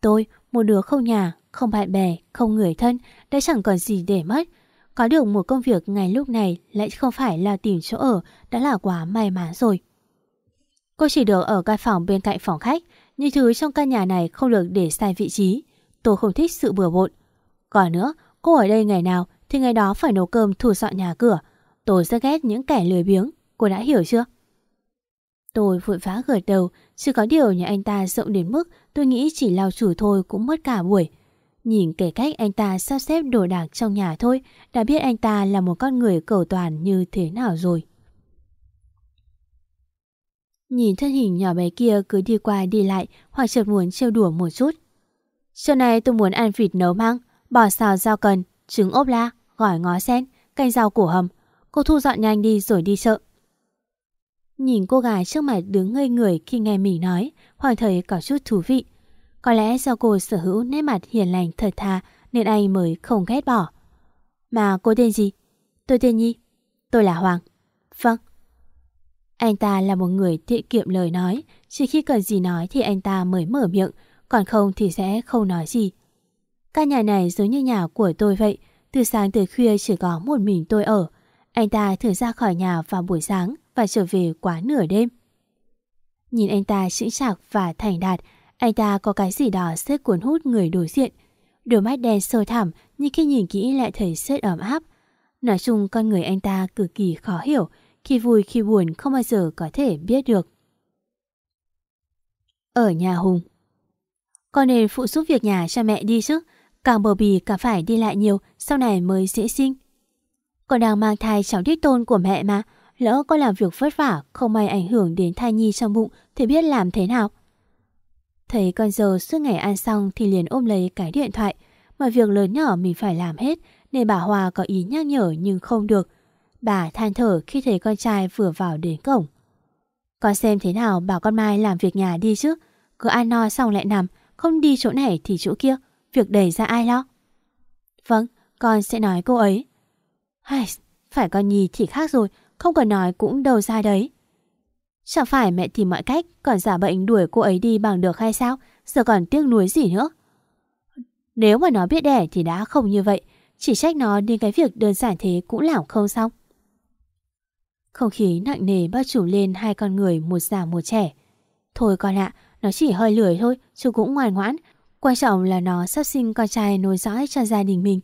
Tôi, một đứa không nhà, không bạn bè, không người thân, đã chẳng còn gì để mất. Có được một công việc ngày lúc này lại không phải là tìm chỗ ở, đã là quá may mắn rồi. Cô chỉ được ở căn phòng bên cạnh phòng khách, những thứ trong căn nhà này không được để sai vị trí. Tôi không thích sự bừa bộn. Còn nữa, cô ở đây ngày nào thì ngày đó phải nấu cơm thủ dọn nhà cửa. Tôi rất ghét những kẻ lười biếng. Cô đã hiểu chưa? Tôi vội vã gật đầu, chỉ có điều nhà anh ta rộng đến mức tôi nghĩ chỉ lau chùi thôi cũng mất cả buổi. Nhìn kể cách anh ta sắp xếp đồ đạc trong nhà thôi, đã biết anh ta là một con người cầu toàn như thế nào rồi. Nhìn thân hình nhỏ bé kia cứ đi qua đi lại hoặc chợt muốn trêu đùa một chút. Trưa nay tôi muốn ăn vịt nấu măng, bò xào rau cần, trứng ốp la, gỏi ngó sen, canh rau củ hầm. Cô thu dọn nhanh đi rồi đi chợ. Nhìn cô gái trước mặt đứng ngây người khi nghe mình nói, Hoàng thấy có chút thú vị. Có lẽ do cô sở hữu nét mặt hiền lành thật thà nên anh mới không ghét bỏ. Mà cô tên gì? Tôi tên Nhi. Tôi là Hoàng. Vâng. Anh ta là một người tiết kiệm lời nói, chỉ khi cần gì nói thì anh ta mới mở miệng, còn không thì sẽ không nói gì. Căn nhà này giống như nhà của tôi vậy, từ sáng tới khuya chỉ có một mình tôi ở. Anh ta thường ra khỏi nhà vào buổi sáng và trở về quá nửa đêm. Nhìn anh ta chững chạc và thành đạt, anh ta có cái gì đó rất cuốn hút người đối diện. Đôi mắt đen sâu thẳm nhưng khi nhìn kỹ lại thấy rất ấm áp. Nói chung con người anh ta cực kỳ khó hiểu, khi vui khi buồn không bao giờ có thể biết được. Ở nhà Hùng Con nên phụ giúp việc nhà cho mẹ đi chứ, càng bờ bì càng phải đi lại nhiều, sau này mới dễ sinh. còn đang mang thai cháu đích tôn của mẹ mà, lỡ con làm việc vất vả, không may ảnh hưởng đến thai nhi trong bụng thì biết làm thế nào. Thấy con giờ suốt ngày ăn xong thì liền ôm lấy cái điện thoại, mà việc lớn nhỏ mình phải làm hết nên bà Hòa có ý nhắc nhở nhưng không được. Bà than thở khi thấy con trai vừa vào đến cổng. Con xem thế nào bảo con Mai làm việc nhà đi chứ. Cứ ăn no xong lại nằm, không đi chỗ này thì chỗ kia. Việc đẩy ra ai lo? Vâng, con sẽ nói cô ấy. Hay, phải con nhì thì khác rồi, không cần nói cũng đầu ra đấy. Chẳng phải mẹ tìm mọi cách còn giả bệnh đuổi cô ấy đi bằng được hay sao? Giờ còn tiếc nuối gì nữa? Nếu mà nó biết đẻ thì đã không như vậy. Chỉ trách nó đến cái việc đơn giản thế cũng làm không xong. Không khí nặng nề bao trùm lên hai con người một già một trẻ. Thôi con ạ, nó chỉ hơi lười thôi, chứ cũng ngoan ngoãn. Quan trọng là nó sắp sinh con trai nối dõi cho gia đình mình.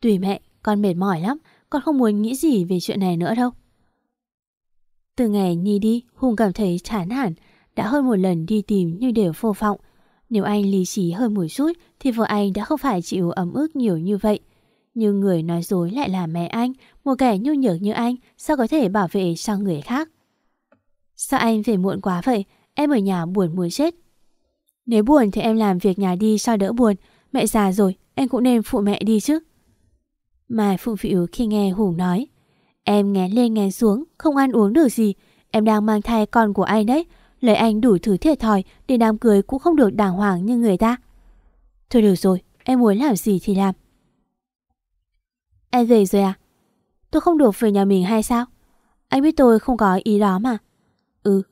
Tùy mẹ, con mệt mỏi lắm, con không muốn nghĩ gì về chuyện này nữa đâu. Từ ngày Nhi đi, Hùng cảm thấy chán hẳn, đã hơn một lần đi tìm nhưng đều vô vọng. Nếu anh lý trí hơn một chút thì vợ anh đã không phải chịu ấm ức nhiều như vậy. Nhưng người nói dối lại là mẹ anh, một kẻ nhu nhược như anh, sao có thể bảo vệ cho người khác? Sao anh về muộn quá vậy? Em ở nhà buồn muốn chết. Nếu buồn thì em làm việc nhà đi cho đỡ buồn. Mẹ già rồi, em cũng nên phụ mẹ đi chứ. Mai phụ phịu khi nghe Hùng nói. Em ngén lên ngén xuống, không ăn uống được gì. Em đang mang thai con của anh đấy. Lấy anh đủ thứ thiệt thòi để đám cưới cũng không được đàng hoàng như người ta. Thôi được rồi, em muốn làm gì thì làm. Em về rồi à? Tôi không được về nhà mình hay sao? Anh biết tôi không có ý đó mà. Ừ.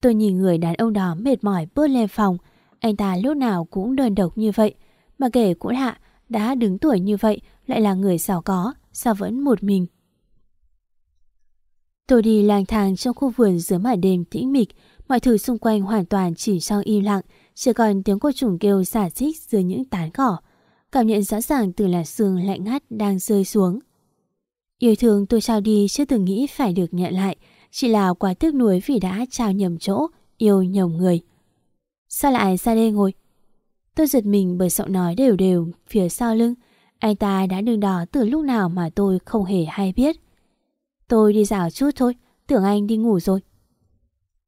Tôi nhìn người đàn ông đó mệt mỏi bước lên phòng. Anh ta lúc nào cũng đơn độc như vậy. Mà kể cũng lạ, đã đứng tuổi như vậy lại là người giàu có, sao vẫn một mình. Tôi đi lang thang trong khu vườn dưới màn đêm tĩnh mịch, mọi thứ xung quanh hoàn toàn chỉ trong im lặng, chỉ còn tiếng cô trùng kêu xả xích dưới những tán cỏ cảm nhận rõ ràng từ là sương lạnh ngắt đang rơi xuống. Yêu thương tôi trao đi chưa từng nghĩ phải được nhận lại, chỉ là quá tiếc nuối vì đã trao nhầm chỗ, yêu nhầm người. Sao lại ra đây ngồi? Tôi giật mình bởi giọng nói đều đều phía sau lưng. Anh ta đã đường đỏ từ lúc nào mà tôi không hề hay biết. Tôi đi dạo chút thôi, tưởng anh đi ngủ rồi.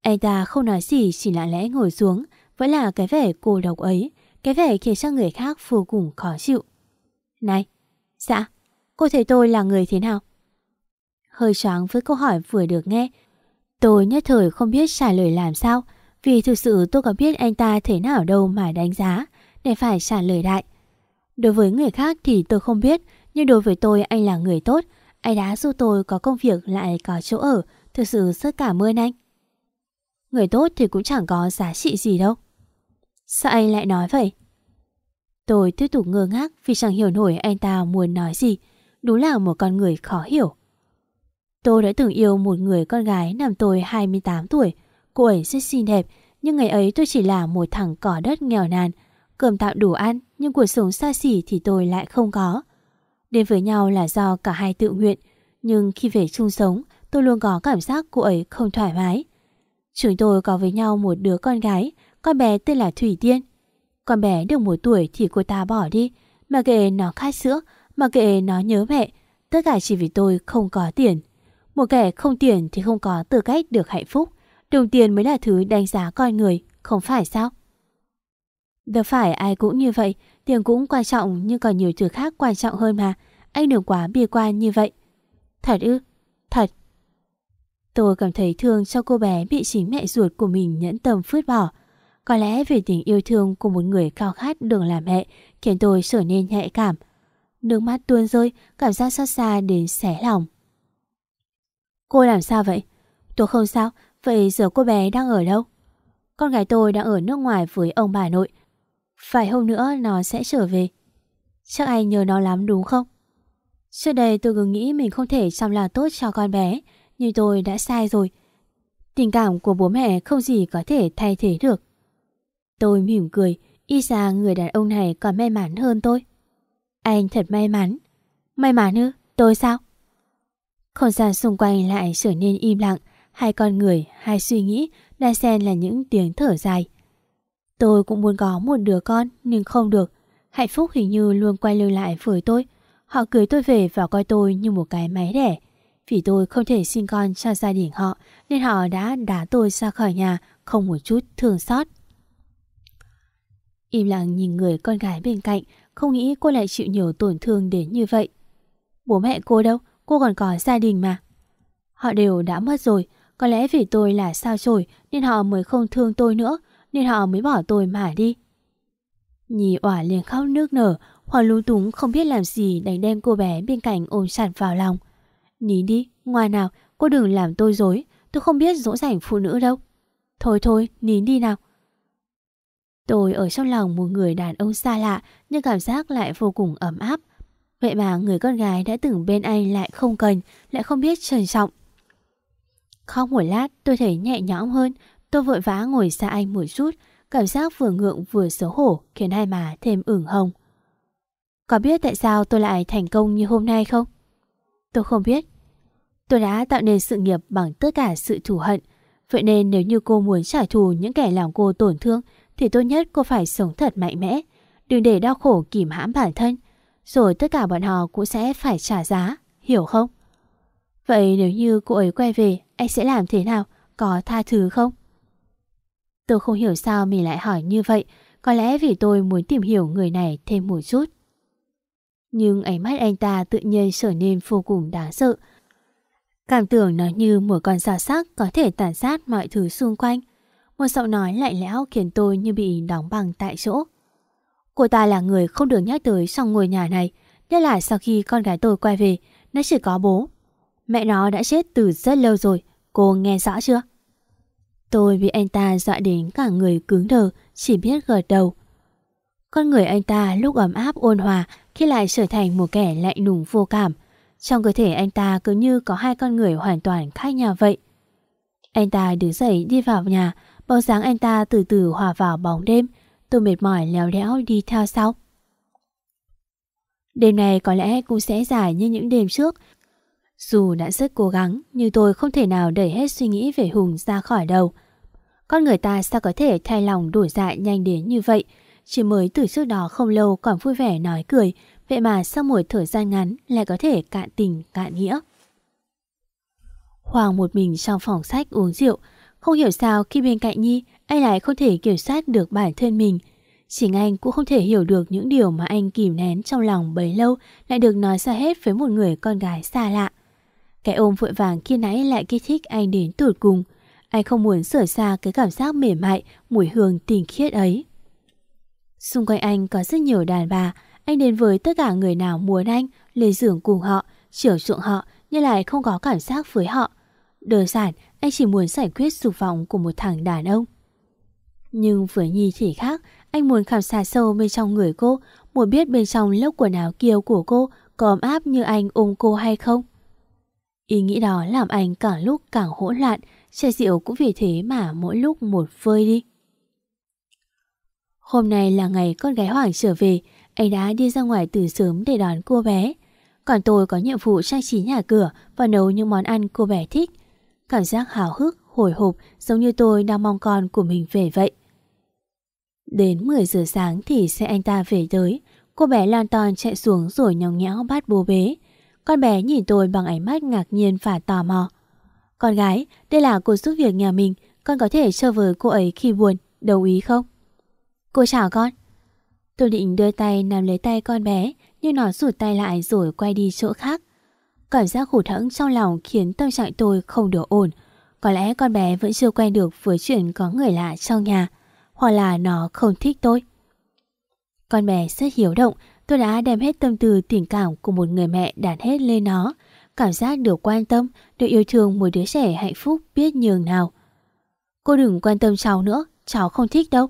Anh ta không nói gì chỉ lặng lẽ ngồi xuống, vẫn là cái vẻ cô độc ấy, cái vẻ khiến cho người khác vô cùng khó chịu. Này, dạ, cô thấy tôi là người thế nào? Hơi choáng với câu hỏi vừa được nghe, tôi nhất thời không biết trả lời làm sao, vì thực sự tôi có biết anh ta thế nào đâu mà đánh giá, để phải trả lời đại. Đối với người khác thì tôi không biết, nhưng đối với tôi anh là người tốt, anh đã giúp tôi có công việc lại có chỗ ở, thực sự rất cảm ơn anh. Người tốt thì cũng chẳng có giá trị gì đâu. Sao anh lại nói vậy? Tôi tiếp tục ngơ ngác vì chẳng hiểu nổi anh ta muốn nói gì. Đúng là một con người khó hiểu. Tôi đã từng yêu một người con gái năm tôi 28 tuổi. Cô ấy rất xinh đẹp, nhưng ngày ấy tôi chỉ là một thằng cỏ đất nghèo nàn. Cơm tạm đủ ăn, nhưng cuộc sống xa xỉ thì tôi lại không có. Đến với nhau là do cả hai tự nguyện, nhưng khi về chung sống, tôi luôn có cảm giác cô ấy không thoải mái. Chúng tôi có với nhau một đứa con gái, con bé tên là Thủy Tiên. Con bé được một tuổi thì cô ta bỏ đi, mà kệ nó khát sữa, mà kệ nó nhớ mẹ, tất cả chỉ vì tôi không có tiền. Một kẻ không tiền thì không có tư cách được hạnh phúc, đồng tiền mới là thứ đánh giá con người, không phải sao? Đâu phải ai cũng như vậy, tiền cũng quan trọng nhưng còn nhiều thứ khác quan trọng hơn mà, anh đừng quá bi quan như vậy. Thật ư? Thật. Tôi cảm thấy thương cho cô bé bị chính mẹ ruột của mình nhẫn tâm phứt bỏ. Có lẽ vì tình yêu thương của một người cao khát đường làm mẹ khiến tôi trở nên nhạy cảm. Nước mắt tuôn rơi, cảm giác xót xa đến xé lòng. Cô làm sao vậy? Tôi không sao, vậy giờ cô bé đang ở đâu? Con gái tôi đang ở nước ngoài với ông bà nội. Phải hôm nữa nó sẽ trở về. Chắc anh nhớ nó lắm đúng không? Trước đây tôi cứ nghĩ mình không thể chăm lo tốt cho con bé, nhưng tôi đã sai rồi. Tình cảm của bố mẹ không gì có thể thay thế được. Tôi mỉm cười, y ra người đàn ông này còn may mắn hơn tôi. Anh thật may mắn. May mắn ư? Tôi sao? Không gian xung quanh lại trở nên im lặng, hai con người, hai suy nghĩ, đa xen là những tiếng thở dài. Tôi cũng muốn có một đứa con, nhưng không được. Hạnh phúc hình như luôn quay lưng lại với tôi. Họ cưới tôi về và coi tôi như một cái máy đẻ. Vì tôi không thể sinh con cho gia đình họ, nên họ đã đá tôi ra khỏi nhà, không một chút thương xót. Im lặng nhìn người con gái bên cạnh, không nghĩ cô lại chịu nhiều tổn thương đến như vậy. Bố mẹ cô đâu? Cô còn có gia đình mà. Họ đều đã mất rồi, có lẽ vì tôi là sao chổi nên họ mới không thương tôi nữa, nên họ mới bỏ tôi mà đi. Nhì ỏa liền khóc nước nở, Hoàng lung túng không biết làm gì đánh đem cô bé bên cạnh ôm chặt vào lòng. Nín đi, ngoan nào, cô đừng làm tôi dối, tôi không biết dỗ dành phụ nữ đâu. Thôi thôi, nín đi nào. Tôi ở trong lòng một người đàn ông xa lạ nhưng cảm giác lại vô cùng ấm áp. Vậy mà người con gái đã từng bên anh lại không cần, lại không biết trân trọng. Khóc một lát tôi thấy nhẹ nhõm hơn, tôi vội vã ngồi xa anh một chút, cảm giác vừa ngượng vừa xấu hổ khiến hai má thêm ửng hồng. Có biết tại sao tôi lại thành công như hôm nay không? Tôi không biết. Tôi đã tạo nên sự nghiệp bằng tất cả sự thù hận. Vậy nên nếu như cô muốn trả thù những kẻ làm cô tổn thương thì tốt nhất cô phải sống thật mạnh mẽ. Đừng để đau khổ kìm hãm bản thân. Rồi tất cả bọn họ cũng sẽ phải trả giá. Hiểu không? Vậy nếu như cô ấy quay về, anh sẽ làm thế nào? Có tha thứ không? Tôi không hiểu sao mình lại hỏi như vậy. Có lẽ vì tôi muốn tìm hiểu người này thêm một chút. Nhưng ánh mắt anh ta tự nhiên trở nên vô cùng đáng sợ. Cảm tưởng nó như một con dao sắc có thể tàn sát mọi thứ xung quanh. Một giọng nói lạnh lẽo khiến tôi như bị đóng bằng tại chỗ. Cô ta là người không được nhắc tới trong ngôi nhà này, nhất là sau khi con gái tôi quay về, nó chỉ có bố. Mẹ nó đã chết từ rất lâu rồi, cô nghe rõ chưa? Tôi bị anh ta dọa đến cả người cứng đờ, chỉ biết gật đầu. Con người anh ta lúc ấm áp ôn hòa khi lại trở thành một kẻ lạnh lùng vô cảm. Trong cơ thể anh ta cứ như có hai con người hoàn toàn khác nhau vậy. Anh ta đứng dậy đi vào nhà, bóng dáng anh ta từ từ hòa vào bóng đêm. Tôi mệt mỏi léo đẽo đi theo sau. Đêm này có lẽ cũng sẽ dài như những đêm trước. Dù đã rất cố gắng, nhưng tôi không thể nào đẩy hết suy nghĩ về Hùng ra khỏi đầu. Con người ta sao có thể thay lòng đổi dạ nhanh đến như vậy, chỉ mới từ trước đó không lâu còn vui vẻ nói cười Vậy mà sau một thời gian ngắn lại có thể cạn tình cạn nghĩa. Hoàng một mình trong phòng sách uống rượu. Không hiểu sao khi bên cạnh Nhi, anh lại không thể kiểm soát được bản thân mình. Chính anh cũng không thể hiểu được những điều mà anh kìm nén trong lòng bấy lâu lại được nói ra hết với một người con gái xa lạ. Cái ôm vội vàng khi nãy lại kích thích anh đến tụt cùng. Anh không muốn sửa xa cái cảm giác mềm mại, mùi hương tình khiết ấy. Xung quanh anh có rất nhiều đàn bà, anh đến với tất cả người nào muốn anh, lên giường cùng họ, chiều chuộng họ, nhưng lại không có cảm giác với họ. Đơn giản, anh chỉ muốn giải quyết dục vọng của một thằng đàn ông. Nhưng với Nhi thì khác, anh muốn khám phá sâu bên trong người cô, muốn biết bên trong lớp quần áo kia của cô có ấm áp như anh ôm cô hay không. Ý nghĩ đó làm anh càng lúc càng hỗn loạn, chai rượu cũng vì thế mà mỗi lúc một vơi đi. Hôm nay là ngày con gái Hoàng trở về, anh đã đi ra ngoài từ sớm để đón cô bé. Còn tôi có nhiệm vụ trang trí nhà cửa và nấu những món ăn cô bé thích. Cảm giác hào hức, hồi hộp giống như tôi đang mong con của mình về vậy. Đến 10 giờ sáng thì xe anh ta về tới. Cô bé lan toàn chạy xuống rồi nhóng nhẽo bắt bố bế. Con bé nhìn tôi bằng ánh mắt ngạc nhiên và tò mò. Con gái, đây là cô giúp việc nhà mình, con có thể chơi với cô ấy khi buồn, đồng ý không? Cô chào con. Tôi định đưa tay nắm lấy tay con bé, nhưng nó rụt tay lại rồi quay đi chỗ khác. Cảm giác hụt hẫng trong lòng khiến tâm trạng tôi không được ổn. Có lẽ con bé vẫn chưa quen được với chuyện có người lạ trong nhà, hoặc là nó không thích tôi. Con bé rất hiếu động, tôi đã đem hết tâm tư tình cảm của một người mẹ đàn hết lên nó. Cảm giác được quan tâm, được yêu thương một đứa trẻ hạnh phúc biết nhường nào. Cô đừng quan tâm cháu nữa, cháu không thích đâu.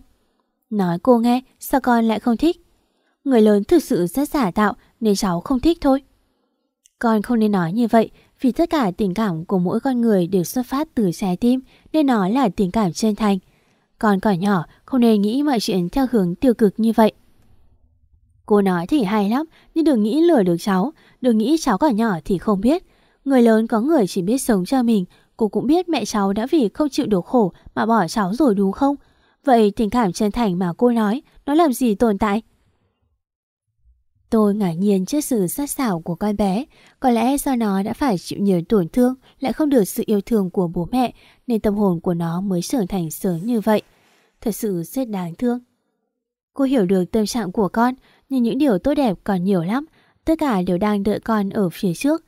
Nói cô nghe, sao con lại không thích? Người lớn thực sự rất giả tạo nên cháu không thích thôi. Con không nên nói như vậy vì tất cả tình cảm của mỗi con người đều xuất phát từ trái tim nên nó là tình cảm chân thành. Con còn nhỏ không nên nghĩ mọi chuyện theo hướng tiêu cực như vậy. Cô nói thì hay lắm nhưng đừng nghĩ lừa được cháu, đừng nghĩ cháu còn nhỏ thì không biết. Người lớn có người chỉ biết sống cho mình, cô cũng biết mẹ cháu đã vì không chịu được khổ mà bỏ cháu rồi đúng không? Vậy tình cảm chân thành mà cô nói, nó làm gì tồn tại? Tôi ngạc nhiên trước sự sát xảo của con bé. Có lẽ do nó đã phải chịu nhiều tổn thương, lại không được sự yêu thương của bố mẹ, nên tâm hồn của nó mới trưởng thành sớm như vậy. Thật sự rất đáng thương. Cô hiểu được tâm trạng của con, nhưng những điều tốt đẹp còn nhiều lắm. Tất cả đều đang đợi con ở phía trước.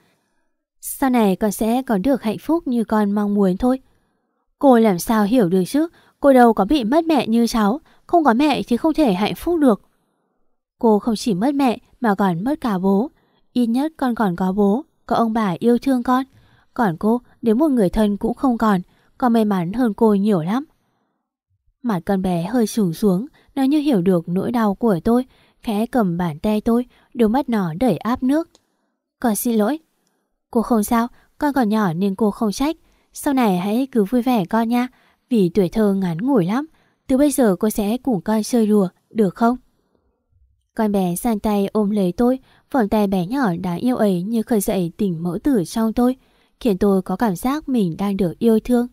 Sau này con sẽ có được hạnh phúc như con mong muốn thôi. Cô làm sao hiểu được chứ? Cô đâu có bị mất mẹ như cháu. Không có mẹ thì không thể hạnh phúc được. Cô không chỉ mất mẹ mà còn mất cả bố. Ít nhất con còn có bố, có ông bà yêu thương con. Còn cô, đến một người thân cũng không còn, còn may mắn hơn cô nhiều lắm. Mặt con bé hơi sủng xuống, nó như hiểu được nỗi đau của tôi, khẽ cầm bàn tay tôi, đôi mắt nó đẩy áp nước. Con xin lỗi. Cô không sao, con còn nhỏ nên cô không trách. Sau này hãy cứ vui vẻ con nha, vì tuổi thơ ngắn ngủi lắm. Từ bây giờ cô sẽ cùng con chơi đùa, được không? Con bé sang tay ôm lấy tôi, vòng tay bé nhỏ đáng yêu ấy như khởi dậy tình mẫu tử trong tôi, khiến tôi có cảm giác mình đang được yêu thương.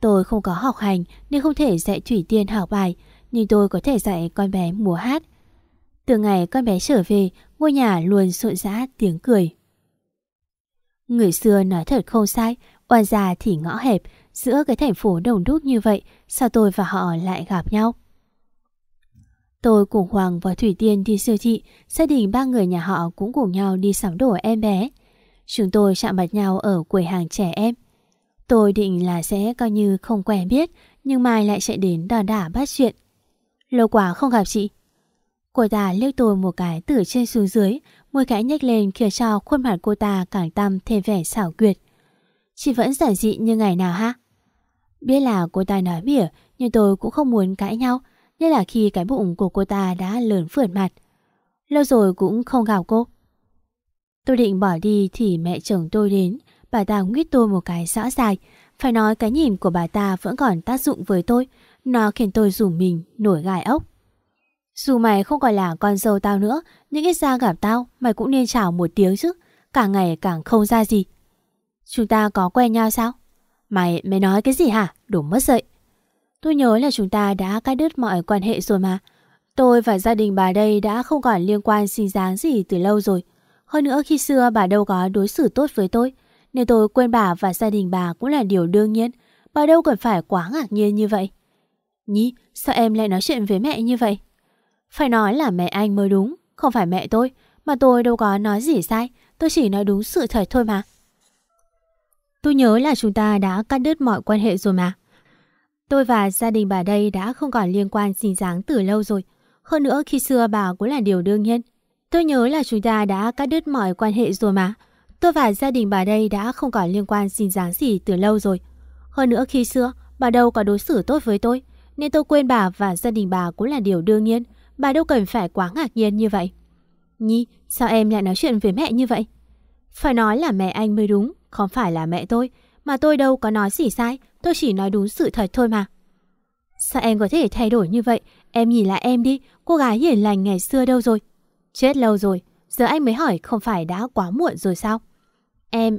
Tôi không có học hành nên không thể dạy Thủy Tiên học bài, nhưng tôi có thể dạy con bé múa hát. Từ ngày con bé trở về, ngôi nhà luôn rộn rã tiếng cười. Người xưa nói thật không sai, oan già thì ngõ hẹp, giữa cái thành phố đồng đúc như vậy, sao tôi và họ lại gặp nhau? Tôi cùng Hoàng và Thủy Tiên đi siêu thị, gia đình ba người nhà họ cũng cùng nhau đi sắm đồ em bé. Chúng tôi chạm mặt nhau ở quầy hàng trẻ em. Tôi định là sẽ coi như không quen biết, nhưng Mai lại chạy đến đòn đả bắt chuyện. Lâu quá không gặp chị. Cô ta liếc tôi một cái từ trên xuống dưới, môi cái nhếch lên khiến cho khuôn mặt cô ta càng tăm thêm vẻ xảo quyệt. Chị vẫn giản dị như ngày nào ha? Biết là cô ta nói mỉa, nhưng tôi cũng không muốn cãi nhau, nhất là khi cái bụng của cô ta đã lớn phượt mặt. Lâu rồi cũng không gào cô. Tôi định bỏ đi thì mẹ chồng tôi đến, bà ta nguyết tôi một cái rõ dài. Phải nói cái nhìn của bà ta vẫn còn tác dụng với tôi, nó khiến tôi rủ mình nổi gai ốc. Dù mày không còn là con dâu tao nữa, nhưng ít ra gặp tao, mày cũng nên chào một tiếng chứ. cả ngày càng không ra gì. Chúng ta có quen nhau sao? Mày, mày nói cái gì hả? Đủ mất dậy. Tôi nhớ là chúng ta đã cắt đứt mọi quan hệ rồi mà. Tôi và gia đình bà đây đã không còn liên quan sinh dáng gì từ lâu rồi. Hơn nữa khi xưa bà đâu có đối xử tốt với tôi, nên tôi quên bà và gia đình bà cũng là điều đương nhiên. Bà đâu cần phải quá ngạc nhiên như vậy. Nhi, sao em lại nói chuyện với mẹ như vậy? Phải nói là mẹ anh mới đúng, không phải mẹ tôi. Mà tôi đâu có nói gì sai, tôi chỉ nói đúng sự thật thôi mà. Tôi nhớ là chúng ta đã cắt đứt mọi quan hệ rồi mà. Tôi và gia đình bà đây đã không còn liên quan gì dáng từ lâu rồi. Hơn nữa khi xưa bà cũng là điều đương nhiên. Tôi nhớ là chúng ta đã cắt đứt mọi quan hệ rồi mà. Tôi và gia đình bà đây đã không còn liên quan gì dáng gì từ lâu rồi. Hơn nữa khi xưa, bà đâu có đối xử tốt với tôi. Nên tôi quên bà và gia đình bà cũng là điều đương nhiên. Bà đâu cần phải quá ngạc nhiên như vậy. Nhi, sao em lại nói chuyện với mẹ như vậy? Phải nói là mẹ anh mới đúng, không phải là mẹ tôi. Mà tôi đâu có nói gì sai, tôi chỉ nói đúng sự thật thôi mà. Sao em có thể thay đổi như vậy? Em nhìn lại em đi, cô gái hiền lành ngày xưa đâu rồi? Chết lâu rồi, giờ anh mới hỏi không phải đã quá muộn rồi sao? Em...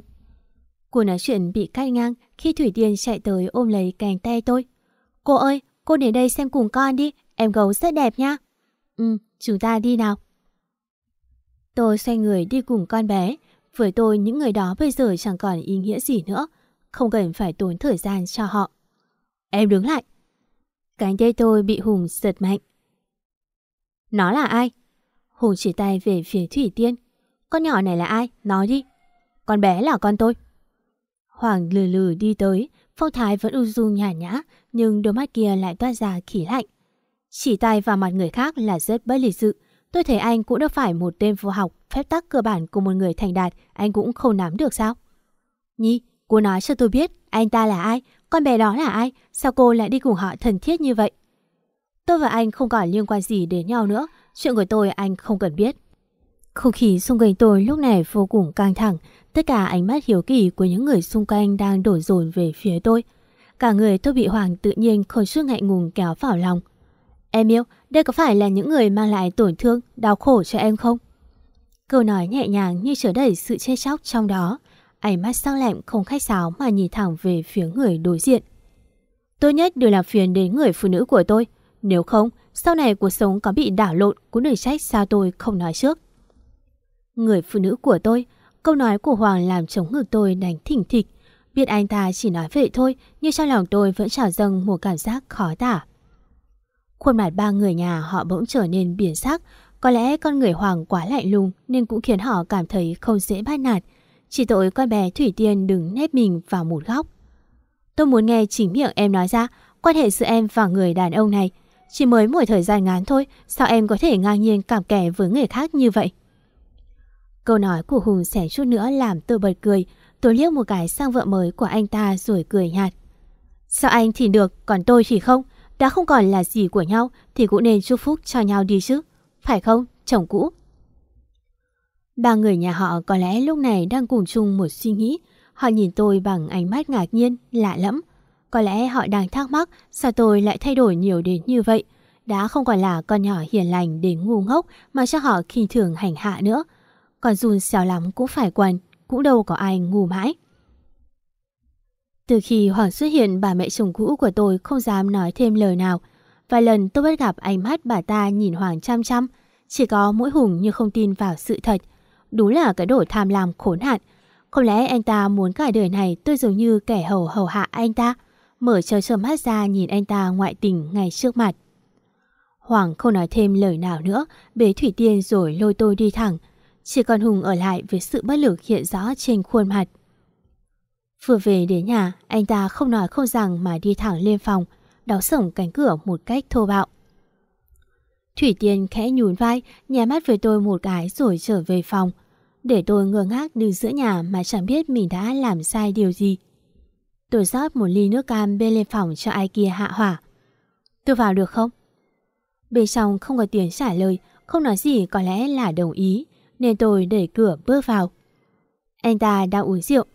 Cô nói chuyện bị cắt ngang khi Thủy Tiên chạy tới ôm lấy cành tay tôi. Cô ơi, cô đến đây xem cùng con đi, em gấu rất đẹp nhá Ừ, chúng ta đi nào. Tôi xoay người đi cùng con bé. Với tôi những người đó bây giờ chẳng còn ý nghĩa gì nữa. Không cần phải tốn thời gian cho họ. Em đứng lại. Cánh tay tôi bị Hùng giật mạnh. Nó là ai? Hùng chỉ tay về phía Thủy Tiên. Con nhỏ này là ai? Nói đi. Con bé là con tôi. Hoàng lừ lừ đi tới, phong thái vẫn u dung nhả nhã, nhưng đôi mắt kia lại toát ra khí lạnh. Chỉ tay vào mặt người khác là rất bất lịch sự. Tôi thấy anh cũng đâu phải một tên vô học, phép tắc cơ bản của một người thành đạt, anh cũng không nắm được sao? Nhi, cô nói cho tôi biết, anh ta là ai, con bé đó là ai, sao cô lại đi cùng họ thân thiết như vậy? Tôi và anh không còn liên quan gì đến nhau nữa, chuyện của tôi anh không cần biết. Không khí xung quanh tôi lúc này vô cùng căng thẳng, tất cả ánh mắt hiếu kỳ của những người xung quanh đang đổ dồn về phía tôi. Cả người tôi bị Hoàng tự nhiên không chút ngại ngùng kéo vào lòng. Em yêu, đây có phải là những người mang lại tổn thương, đau khổ cho em không? Câu nói nhẹ nhàng như chứa đầy sự chê chóc trong đó. Ánh mắt sắc lẹm không khách sáo mà nhìn thẳng về phía người đối diện. Tốt nhất đừng làm phiền đến người phụ nữ của tôi. Nếu không, sau này cuộc sống có bị đảo lộn cũng đừng trách sao tôi không nói trước. Người phụ nữ của tôi, câu nói của Hoàng làm chống ngực tôi đánh thỉnh thịch. Biết anh ta chỉ nói vậy thôi, nhưng trong lòng tôi vẫn trào dâng một cảm giác khó tả. Khuôn mặt ba người nhà họ bỗng trở nên biển sắc. Có lẽ con người Hoàng quá lạnh lùng nên cũng khiến họ cảm thấy không dễ bắt nạt. Chỉ tội con bé Thủy Tiên đừng nép mình vào một góc. Tôi muốn nghe chính miệng em nói ra quan hệ giữa em và người đàn ông này. Chỉ mới một thời gian ngắn thôi, sao em có thể ngang nhiên cảm kẻ với người khác như vậy? Câu nói của Hùng xẻ chút nữa làm tôi bật cười. Tôi liếc một cái sang vợ mới của anh ta rồi cười nhạt. Sao anh thì được, còn tôi thì không? đã không còn là gì của nhau thì cũng nên chúc phúc cho nhau đi chứ. Phải không, chồng cũ? Ba người nhà họ có lẽ lúc này đang cùng chung một suy nghĩ. Họ nhìn tôi bằng ánh mắt ngạc nhiên, lạ lẫm. Có lẽ họ đang thắc mắc sao tôi lại thay đổi nhiều đến như vậy. Đã không còn là con nhỏ hiền lành đến ngu ngốc mà cho họ khinh thường hành hạ nữa. Còn dùn xéo lắm cũng phải quần, cũng đâu có ai ngu mãi. Từ khi Hoàng xuất hiện bà mẹ chồng cũ của tôi không dám nói thêm lời nào. Vài lần tôi bắt gặp ánh mắt bà ta nhìn Hoàng chăm chăm. Chỉ có mỗi Hùng như không tin vào sự thật. Đúng là cái đồ tham lam khốn hạn. Không lẽ anh ta muốn cả đời này tôi dường như kẻ hầu hầu hạ anh ta. Mở trời trơ mắt ra nhìn anh ta ngoại tình ngay trước mặt. Hoàng không nói thêm lời nào nữa, bế Thủy Tiên rồi lôi tôi đi thẳng. Chỉ còn Hùng ở lại với sự bất lực hiện rõ trên khuôn mặt. Vừa về đến nhà, anh ta không nói không rằng mà đi thẳng lên phòng, đóng sổng cánh cửa một cách thô bạo. Thủy Tiên khẽ nhún vai, nhè mắt với tôi một cái rồi trở về phòng. Để tôi ngơ ngác đứng giữa nhà mà chẳng biết mình đã làm sai điều gì. Tôi rót một ly nước cam bên lên phòng cho ai kia hạ hỏa. Tôi vào được không? Bên trong không có tiếng trả lời, không nói gì có lẽ là đồng ý, nên tôi đẩy cửa bước vào. Anh ta đang uống rượu,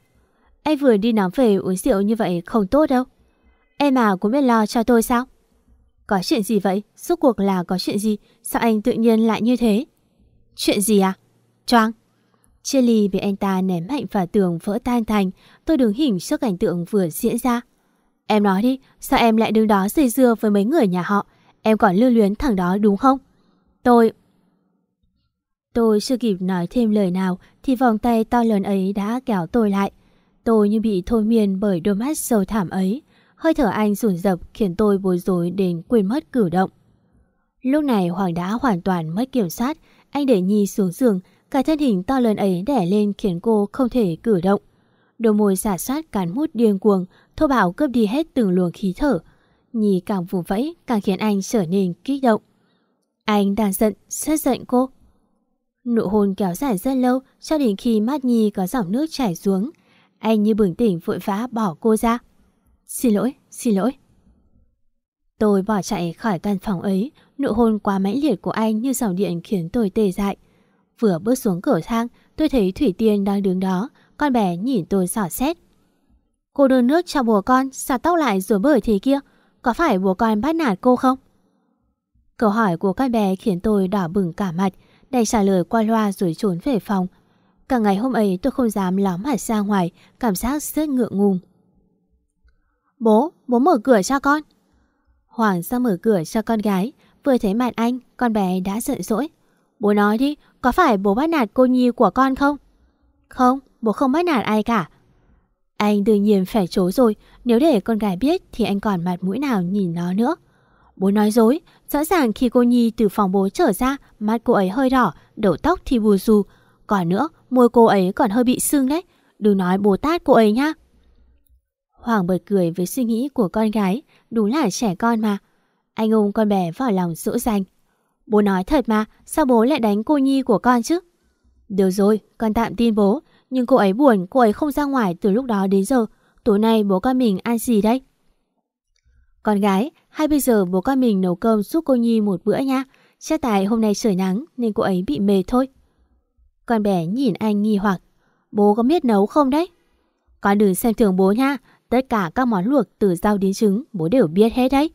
Em vừa đi nóng về uống rượu như vậy không tốt đâu. Em à cũng biết lo cho tôi sao? Có chuyện gì vậy? Suốt cuộc là có chuyện gì? Sao anh tự nhiên lại như thế? Chuyện gì à? Choang. Chia ly bị anh ta ném mạnh vào tường vỡ tan thành. Tôi đứng hình trước cảnh tượng vừa diễn ra. Em nói đi, sao em lại đứng đó dây dưa với mấy người nhà họ? Em còn lưu luyến thằng đó đúng không? Tôi... Tôi chưa kịp nói thêm lời nào thì vòng tay to lớn ấy đã kéo tôi lại. Tôi như bị thôi miên bởi đôi mắt sâu thảm ấy. Hơi thở anh rủn rập khiến tôi bối rối đến quên mất cử động. Lúc này Hoàng đã hoàn toàn mất kiểm soát. Anh để Nhi xuống giường, cả thân hình to lớn ấy đẻ lên khiến cô không thể cử động. Đôi môi giả soát cán mút điên cuồng, thô bạo cướp đi hết từng luồng khí thở. Nhì càng vùng vẫy, càng khiến anh trở nên kích động. Anh đang giận, rất giận cô. Nụ hôn kéo dài rất lâu cho đến khi mắt Nhi có dòng nước chảy xuống. Anh như bừng tỉnh vội vã bỏ cô ra. Xin lỗi, xin lỗi. Tôi bỏ chạy khỏi căn phòng ấy, nụ hôn quá mãnh liệt của anh như dòng điện khiến tôi tê dại. Vừa bước xuống cửa thang, tôi thấy Thủy Tiên đang đứng đó, con bé nhìn tôi xỏ xét. Cô đưa nước cho bố con, xả tóc lại rồi bởi thế kia. Có phải bố con bắt nạt cô không? Câu hỏi của con bé khiến tôi đỏ bừng cả mặt, đành trả lời qua loa rồi trốn về phòng. Cả ngày hôm ấy tôi không dám lóm mặt ra ngoài, cảm giác rất ngượng ngùng. Bố, bố mở cửa cho con. Hoàng ra mở cửa cho con gái, vừa thấy mặt anh, con bé đã giận dỗi. Bố nói đi, có phải bố bắt nạt cô Nhi của con không? Không, bố không bắt nạt ai cả. Anh đương nhiên phải chối rồi, nếu để con gái biết thì anh còn mặt mũi nào nhìn nó nữa. Bố nói dối, rõ ràng khi cô Nhi từ phòng bố trở ra, mắt cô ấy hơi đỏ, đầu tóc thì bù xù. Còn nữa, môi cô ấy còn hơi bị sưng đấy, đừng nói bố tát cô ấy nhá. Hoàng bật cười với suy nghĩ của con gái, đúng là trẻ con mà. Anh ôm con bé vào lòng dỗ dành. Bố nói thật mà, sao bố lại đánh cô Nhi của con chứ? Được rồi, con tạm tin bố, nhưng cô ấy buồn, cô ấy không ra ngoài từ lúc đó đến giờ. Tối nay bố con mình ăn gì đây? Con gái, hay bây giờ bố con mình nấu cơm giúp cô Nhi một bữa nha. Chắc tại hôm nay trời nắng nên cô ấy bị mệt thôi. Con bé nhìn anh nghi hoặc. Bố có biết nấu không đấy? Con đừng xem thường bố nha. Tất cả các món luộc từ rau đến trứng bố đều biết hết đấy.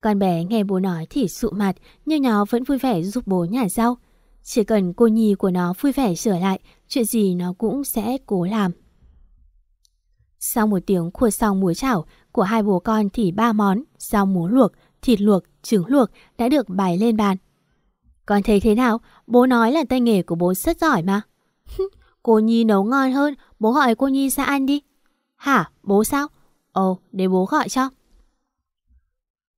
Con bé nghe bố nói thì sụ mặt nhưng nó vẫn vui vẻ giúp bố nhả rau. Chỉ cần cô Nhi của nó vui vẻ trở lại, chuyện gì nó cũng sẽ cố làm. Sau một tiếng khua xong muối chảo của hai bố con thì ba món, rau muối luộc, thịt luộc, trứng luộc đã được bày lên bàn. Con thấy thế nào? Bố nói là tay nghề của bố rất giỏi mà. (laughs) cô Nhi nấu ngon hơn, bố gọi cô Nhi ra ăn đi. Hả? Bố sao? Ồ, để bố gọi cho.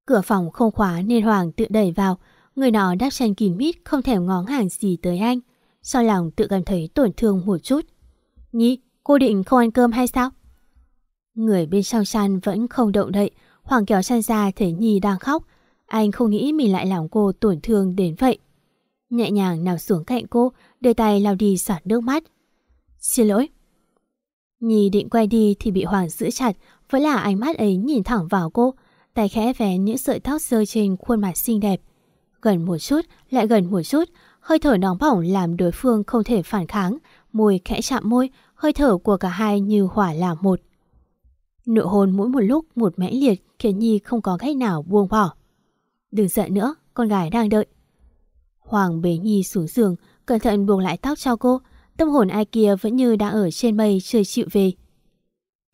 Cửa phòng không khóa nên Hoàng tự đẩy vào. Người nọ đáp chân kín mít không thèm ngó hàng gì tới anh. Sau lòng tự cảm thấy tổn thương một chút. Nhi, cô định không ăn cơm hay sao? Người bên trong chăn vẫn không động đậy. Hoàng kéo chăn ra thấy Nhi đang khóc. Anh không nghĩ mình lại làm cô tổn thương đến vậy. Nhẹ nhàng nào xuống cạnh cô, đưa tay lau đi giọt nước mắt. Xin lỗi. Nhi định quay đi thì bị Hoàng giữ chặt, vẫn là ánh mắt ấy nhìn thẳng vào cô, tay khẽ vén những sợi tóc rơi trên khuôn mặt xinh đẹp. Gần một chút, lại gần một chút, hơi thở nóng bỏng làm đối phương không thể phản kháng, môi khẽ chạm môi, hơi thở của cả hai như hỏa làm một. Nụ hôn mỗi một lúc một mãnh liệt khiến Nhi không có cách nào buông bỏ. Đừng giận nữa, con gái đang đợi. Hoàng bế Nhi xuống giường, cẩn thận buông lại tóc cho cô, tâm hồn ai kia vẫn như đang ở trên mây chưa chịu về.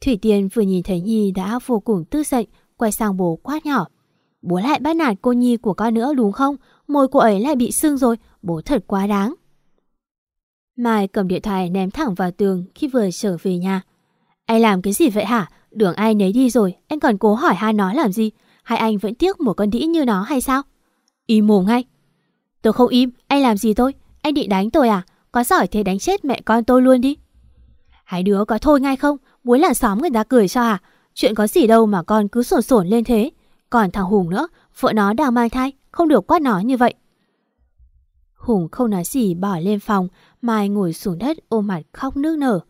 Thủy Tiên vừa nhìn thấy Nhi đã vô cùng tức giận, quay sang bố quát nhỏ. Bố lại bắt nạt cô Nhi của con nữa đúng không? Môi cô ấy lại bị sưng rồi, bố thật quá đáng. Mai cầm điện thoại ném thẳng vào tường khi vừa trở về nhà. Anh làm cái gì vậy hả? Đường ai nấy đi rồi, anh còn cố hỏi hai nó làm gì? Hai anh vẫn tiếc một con đĩ như nó hay sao? Im mồm ngay. Tôi không im, anh làm gì tôi? Anh định đánh tôi à? Có giỏi thế đánh chết mẹ con tôi luôn đi. Hai đứa có thôi ngay không? Muốn làng xóm người ta cười cho à? Chuyện có gì đâu mà con cứ sổn sổn lên thế. Còn thằng Hùng nữa, vợ nó đang mang thai, không được quát nó như vậy. Hùng không nói gì bỏ lên phòng, Mai ngồi xuống đất ôm mặt khóc nước nở.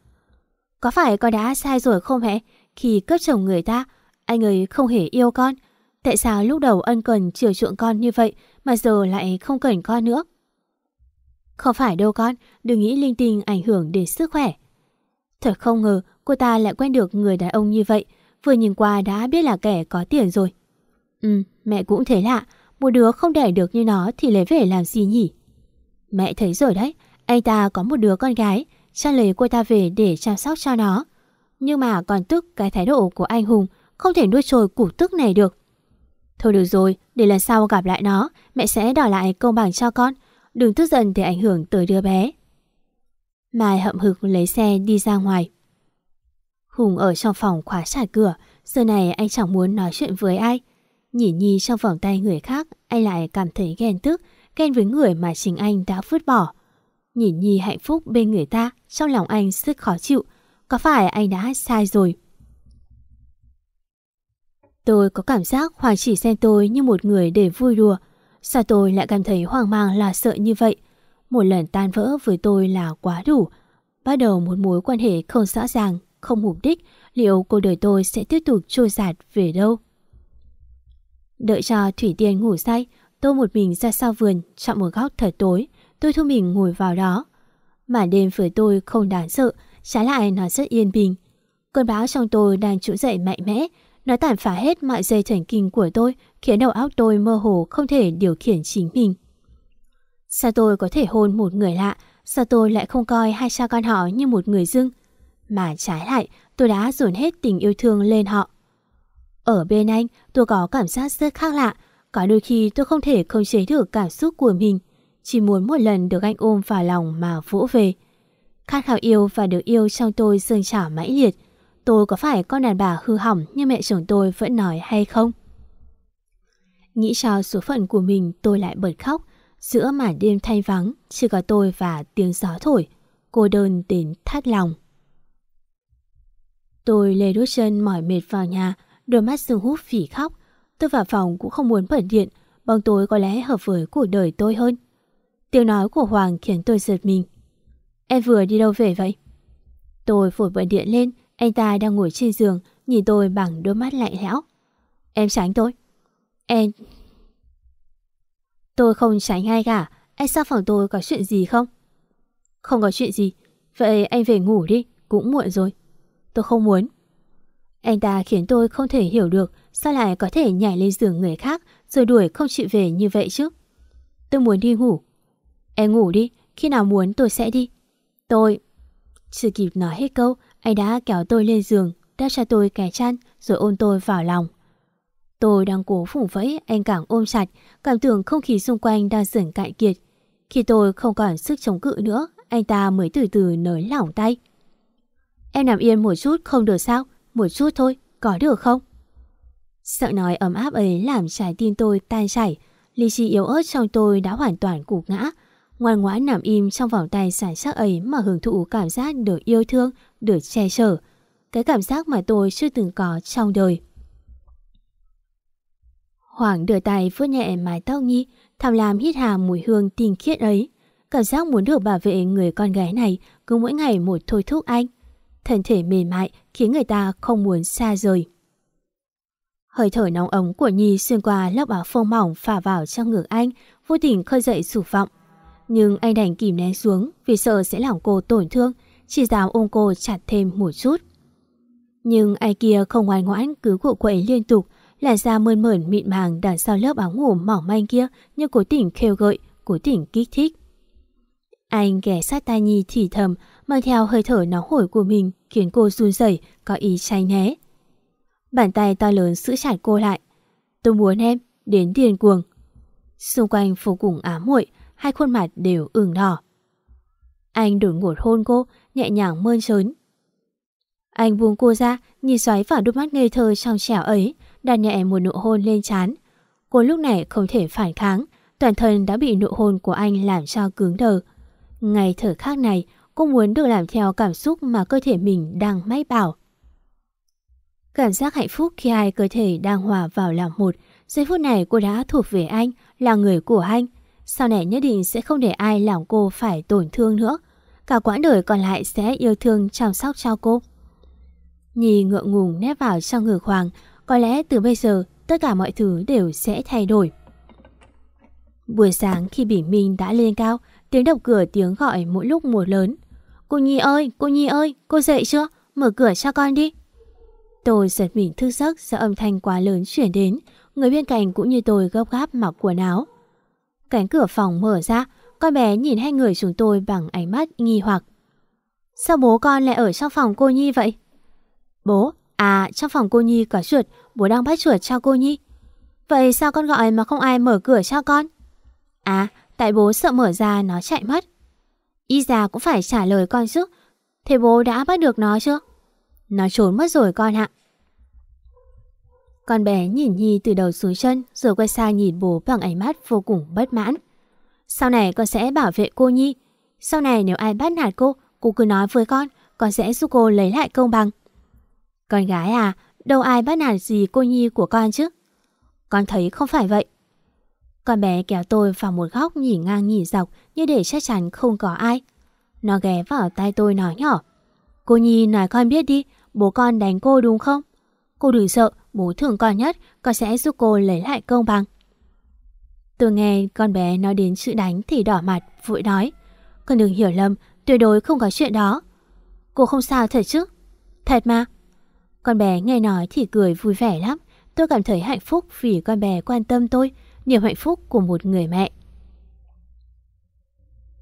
Có phải con đã sai rồi không mẹ? Khi cướp chồng người ta, anh ấy không hề yêu con. Tại sao lúc đầu ân cần chiều chuộng con như vậy mà giờ lại không cần con nữa? Không phải đâu con, đừng nghĩ linh tinh ảnh hưởng đến sức khỏe. Thật không ngờ cô ta lại quen được người đàn ông như vậy, vừa nhìn qua đã biết là kẻ có tiền rồi. Ừ, mẹ cũng thấy lạ, một đứa không đẻ được như nó thì lấy về làm gì nhỉ? Mẹ thấy rồi đấy, anh ta có một đứa con gái, cha lấy cô ta về để chăm sóc cho nó. Nhưng mà còn tức cái thái độ của anh Hùng không thể nuôi trôi củ tức này được. Thôi được rồi, để lần sau gặp lại nó, mẹ sẽ đòi lại công bằng cho con. Đừng tức giận để ảnh hưởng tới đứa bé. Mai hậm hực lấy xe đi ra ngoài. Hùng ở trong phòng khóa chặt cửa, giờ này anh chẳng muốn nói chuyện với ai. Nhìn Nhi trong vòng tay người khác, anh lại cảm thấy ghen tức, ghen với người mà chính anh đã vứt bỏ. Nhìn Nhi hạnh phúc bên người ta, trong lòng anh rất khó chịu. Có phải anh đã sai rồi? Tôi có cảm giác Hoàng chỉ xem tôi như một người để vui đùa. Sao tôi lại cảm thấy hoang mang là sợ như vậy? Một lần tan vỡ với tôi là quá đủ. Bắt đầu một mối quan hệ không rõ ràng, không mục đích, liệu cuộc đời tôi sẽ tiếp tục trôi giạt về đâu? Đợi cho Thủy Tiên ngủ say, tôi một mình ra sau vườn, chọn một góc thật tối, tôi thu mình ngồi vào đó. Màn đêm với tôi không đáng sợ, trái lại nó rất yên bình. Cơn bão trong tôi đang trỗi dậy mạnh mẽ, nó tàn phá hết mọi dây thần kinh của tôi, khiến đầu óc tôi mơ hồ không thể điều khiển chính mình. Sao tôi có thể hôn một người lạ, sao tôi lại không coi hai cha con họ như một người dưng? Mà trái lại, tôi đã dồn hết tình yêu thương lên họ. Ở bên anh, tôi có cảm giác rất khác lạ. Có đôi khi tôi không thể không chế được cảm xúc của mình. Chỉ muốn một lần được anh ôm vào lòng mà vỗ về. Khát khao yêu và được yêu trong tôi dâng trào mãnh liệt. Tôi có phải con đàn bà hư hỏng như mẹ chồng tôi vẫn nói hay không? Nghĩ cho số phận của mình tôi lại bật khóc. Giữa màn đêm thanh vắng, chỉ có tôi và tiếng gió thổi. Cô đơn đến thắt lòng. Tôi lê đốt chân mỏi mệt vào nhà, đôi mắt sưng húp phỉ khóc. Tôi vào phòng cũng không muốn bật điện, bóng tối có lẽ hợp với cuộc đời tôi hơn. Tiếng nói của Hoàng khiến tôi giật mình. Em vừa đi đâu về vậy? Tôi phổi bật điện lên, anh ta đang ngồi trên giường, nhìn tôi bằng đôi mắt lạnh lẽo. Em tránh tôi. Em... Tôi không tránh ai cả, anh sao phòng tôi có chuyện gì không? Không có chuyện gì, vậy anh về ngủ đi, cũng muộn rồi. Tôi không muốn. Anh ta khiến tôi không thể hiểu được sao lại có thể nhảy lên giường người khác rồi đuổi không chịu về như vậy chứ. Tôi muốn đi ngủ. Em ngủ đi, khi nào muốn tôi sẽ đi. Tôi... Chưa kịp nói hết câu, anh đã kéo tôi lên giường, đáp cho tôi cái chăn rồi ôm tôi vào lòng. Tôi đang cố phủ vẫy, anh càng ôm chặt, cảm tưởng không khí xung quanh đang dần cạn kiệt. Khi tôi không còn sức chống cự nữa, anh ta mới từ từ nới lỏng tay. Em nằm yên một chút không được sao? Một chút thôi, có được không? Sợ nói ấm áp ấy làm trái tim tôi tan chảy. Lý trí yếu ớt trong tôi đã hoàn toàn cục ngã. Ngoan ngoãn nằm im trong vòng tay sản sắc ấy mà hưởng thụ cảm giác được yêu thương, được che chở. Cái cảm giác mà tôi chưa từng có trong đời. Hoàng đưa tay vuốt nhẹ mái tóc Nhi, thầm làm hít hà mùi hương tinh khiết ấy. Cảm giác muốn được bảo vệ người con gái này cứ mỗi ngày một thôi thúc anh thân thể mềm mại khiến người ta không muốn xa rời. Hơi thở nóng ống của Nhi xuyên qua lớp áo phông mỏng phả vào trong ngực anh, vô tình khơi dậy sụp vọng. Nhưng anh đành kìm nén xuống vì sợ sẽ làm cô tổn thương, chỉ dám ôm cô chặt thêm một chút. Nhưng ai kia không ngoan ngoãn cứ cụ quậy liên tục, làn da mơn mởn mịn màng đằng sau lớp áo ngủ mỏng manh kia như cố tỉnh khêu gợi, cố tỉnh kích thích. Anh ghé sát tai Nhi thì thầm, mang theo hơi thở nóng hổi của mình khiến cô run rẩy, có ý tránh né. Bàn tay to lớn giữ chặt cô lại. Tôi muốn em đến điền cuồng. Xung quanh vô cùng ám muội, hai khuôn mặt đều ửng đỏ. Anh đột ngột hôn cô, nhẹ nhàng mơn trớn. Anh buông cô ra, nhìn xoáy vào đôi mắt ngây thơ trong trẻo ấy, đặt nhẹ một nụ hôn lên trán. Cô lúc này không thể phản kháng, toàn thân đã bị nụ hôn của anh làm cho cứng đờ. Ngày thở khác này, cô muốn được làm theo cảm xúc mà cơ thể mình đang mách bảo. Cảm giác hạnh phúc khi hai cơ thể đang hòa vào làm một, giây phút này cô đã thuộc về anh, là người của anh. Sau này nhất định sẽ không để ai làm cô phải tổn thương nữa. Cả quãng đời còn lại sẽ yêu thương chăm sóc cho cô. Nhi ngượng ngùng nép vào trong ngực Hoàng, có lẽ từ bây giờ tất cả mọi thứ đều sẽ thay đổi. Buổi sáng khi Bỉ minh đã lên cao, tiếng đập cửa tiếng gọi mỗi lúc một lớn. Cô Nhi ơi, cô Nhi ơi, cô dậy chưa? Mở cửa cho con đi. Tôi giật mình thức giấc do âm thanh quá lớn chuyển đến. Người bên cạnh cũng như tôi gấp gáp mặc quần áo. Cánh cửa phòng mở ra, con bé nhìn hai người chúng tôi bằng ánh mắt nghi hoặc. Sao bố con lại ở trong phòng cô Nhi vậy? Bố, à trong phòng cô Nhi có chuột, bố đang bắt chuột cho cô Nhi. Vậy sao con gọi mà không ai mở cửa cho con? À, tại bố sợ mở ra nó chạy mất. Y già cũng phải trả lời con chứ. Thế bố đã bắt được nó chưa? Nó trốn mất rồi con ạ. Con bé nhìn Nhi từ đầu xuống chân rồi quay sang nhìn bố bằng ánh mắt vô cùng bất mãn. Sau này con sẽ bảo vệ cô Nhi. Sau này nếu ai bắt nạt cô, cô cứ nói với con, con sẽ giúp cô lấy lại công bằng. Con gái à, đâu ai bắt nạt gì cô Nhi của con chứ? Con thấy không phải vậy. Con bé kéo tôi vào một góc nhìn ngang nhìn dọc như để chắc chắn không có ai. Nó ghé vào tay tôi nói nhỏ. Cô Nhi nói con biết đi, bố con đánh cô đúng không? Cô đừng sợ, bố thương con nhất, con sẽ giúp cô lấy lại công bằng. Tôi nghe con bé nói đến sự đánh thì đỏ mặt, vội nói. Con đừng hiểu lầm, tuyệt đối không có chuyện đó. Cô không sao thật chứ? Thật mà. Con bé nghe nói thì cười vui vẻ lắm. Tôi cảm thấy hạnh phúc vì con bé quan tâm tôi, niềm hạnh phúc của một người mẹ.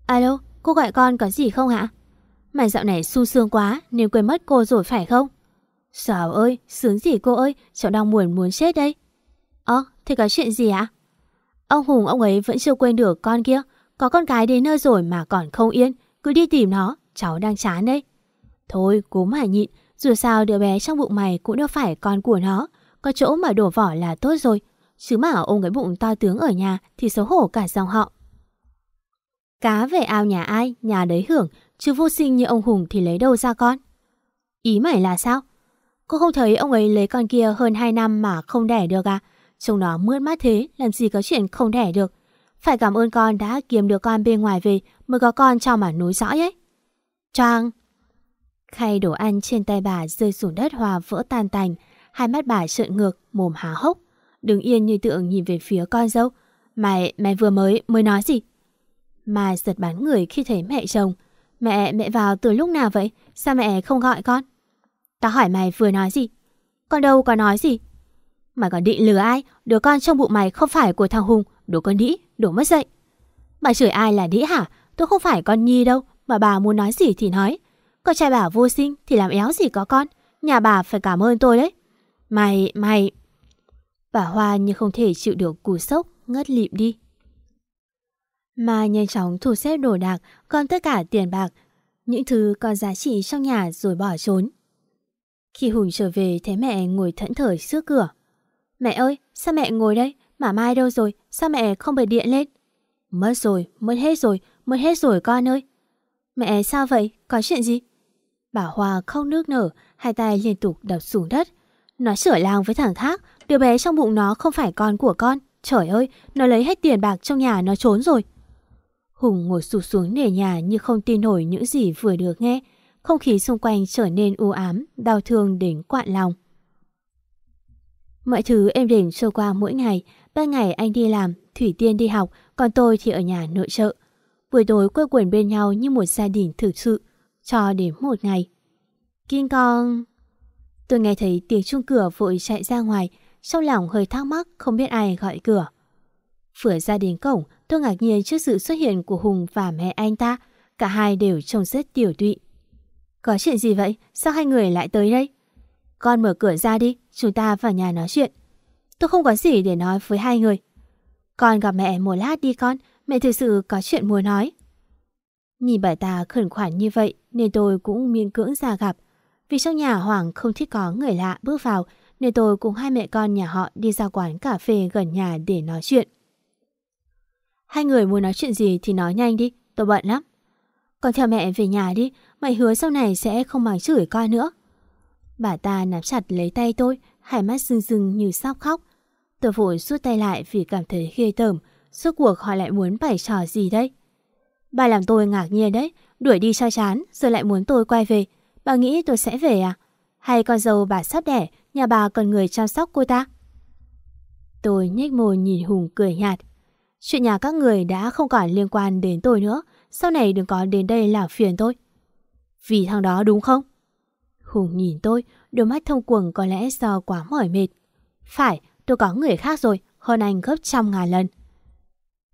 Alo, cô gọi con có gì không hả? Mày dạo này su sương quá nên quên mất cô rồi phải không? Trời ơi, sướng gì cô ơi, cháu đang buồn muốn chết đây. Ơ, thì có chuyện gì ạ? Ông Hùng ông ấy vẫn chưa quên được con kia. Có con gái đến nơi rồi mà còn không yên. Cứ đi tìm nó, cháu đang chán đây. Thôi, cố mà nhịn. Dù sao đứa bé trong bụng mày cũng đâu phải con của nó. Có chỗ mà đổ vỏ là tốt rồi. Chứ mà ôm cái bụng to tướng ở nhà thì xấu hổ cả dòng họ. Cá về ao nhà ai, nhà đấy hưởng. Chứ vô sinh như ông Hùng thì lấy đâu ra con. Ý mày là sao? Cô không thấy ông ấy lấy con kia hơn 2 năm mà không đẻ được à? Trông nó mướt mắt thế, làm gì có chuyện không đẻ được. Phải cảm ơn con đã kiếm được con bên ngoài về mới có con cho mà núi dõi ấy. Trang! Khay đồ ăn trên tay bà rơi xuống đất hòa vỡ tan tành. Hai mắt bà trợn ngược, mồm há hốc. Đứng yên như tượng nhìn về phía con dâu. Mày, mày vừa mới, mới nói gì? Mà giật bắn người khi thấy mẹ chồng. Mẹ, mẹ vào từ lúc nào vậy? Sao mẹ không gọi con? Tao hỏi mày vừa nói gì? Con đâu có nói gì? Mày còn định lừa ai? Đứa con trong bụng mày không phải của thằng Hùng, đồ con đĩ, đồ mất dậy. Mày chửi ai là đĩ hả? Tôi không phải con Nhi đâu, mà bà muốn nói gì thì nói. Con trai bà vô sinh thì làm éo gì có con. Nhà bà phải cảm ơn tôi đấy. Mày, mày... Bà Hoa như không thể chịu được cú sốc, ngất lịm đi. Mà nhanh chóng thu xếp đồ đạc, còn tất cả tiền bạc, những thứ có giá trị trong nhà rồi bỏ trốn. Khi Hùng trở về thấy mẹ ngồi thẫn thờ trước cửa. Mẹ ơi, sao mẹ ngồi đây? Mà Mai đâu rồi? Sao mẹ không bật điện lên? Mất rồi, mất hết rồi, mất hết rồi con ơi. Mẹ sao vậy? Có chuyện gì? Bà Hoa không nước nở, hai tay liên tục đập xuống đất. Nó sửa làng với thằng Thác, đứa bé trong bụng nó không phải con của con. Trời ơi, nó lấy hết tiền bạc trong nhà nó trốn rồi. Hùng ngồi sụp xuống nền nhà như không tin nổi những gì vừa được nghe. Không khí xung quanh trở nên u ám, đau thương đến quặn lòng. Mọi thứ êm đềm trôi qua mỗi ngày. Ban ngày anh đi làm, Thủy Tiên đi học, còn tôi thì ở nhà nội trợ. Buổi tối quây quần bên nhau như một gia đình thực sự, cho đến một ngày. Kinh con... Tôi nghe thấy tiếng chuông cửa vội chạy ra ngoài, trong lòng hơi thắc mắc không biết ai gọi cửa. Vừa ra đến cổng, tôi ngạc nhiên trước sự xuất hiện của Hùng và mẹ anh ta. Cả hai đều trông rất tiểu tụy. Có chuyện gì vậy? Sao hai người lại tới đây? Con mở cửa ra đi, chúng ta vào nhà nói chuyện. Tôi không có gì để nói với hai người. Con gặp mẹ một lát đi con, mẹ thực sự có chuyện muốn nói. Nhìn bà ta khẩn khoản như vậy nên tôi cũng miên cưỡng ra gặp. Vì trong nhà Hoàng không thích có người lạ bước vào nên tôi cùng hai mẹ con nhà họ đi ra quán cà phê gần nhà để nói chuyện. Hai người muốn nói chuyện gì thì nói nhanh đi, tôi bận lắm. còn theo mẹ về nhà đi, mày hứa sau này sẽ không mắng chửi con nữa. Bà ta nắm chặt lấy tay tôi, hai mắt rưng rưng như sắp khóc. Tôi vội rút tay lại vì cảm thấy ghê tởm, suốt cuộc họ lại muốn bày trò gì đấy. Bà làm tôi ngạc nhiên đấy, đuổi đi cho chán, rồi lại muốn tôi quay về. Bà nghĩ tôi sẽ về à? Hay con dâu bà sắp đẻ, nhà bà cần người chăm sóc cô ta? Tôi nhếch môi nhìn Hùng cười nhạt. Chuyện nhà các người đã không còn liên quan đến tôi nữa, sau này đừng có đến đây làm phiền tôi. Vì thằng đó đúng không? Hùng nhìn tôi, đôi mắt thông cuồng có lẽ do quá mỏi mệt. Phải, tôi có người khác rồi, hơn anh gấp trăm ngàn lần.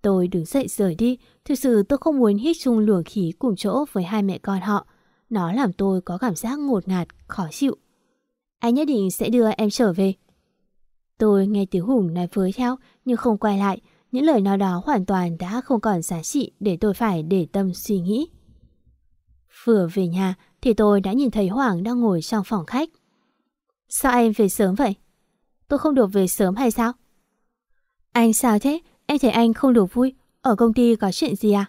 Tôi đứng dậy rời đi, thực sự tôi không muốn hít chung luồng khí cùng chỗ với hai mẹ con họ. Nó làm tôi có cảm giác ngột ngạt, khó chịu. Anh nhất định sẽ đưa em trở về. Tôi nghe tiếng Hùng nói với theo nhưng không quay lại. Những lời nói đó hoàn toàn đã không còn giá trị để tôi phải để tâm suy nghĩ. Vừa về nhà, thì tôi đã nhìn thấy Hoàng đang ngồi trong phòng khách. Sao em về sớm vậy? Tôi không được về sớm hay sao? Anh sao thế? Em thấy anh không được vui. Ở công ty có chuyện gì à?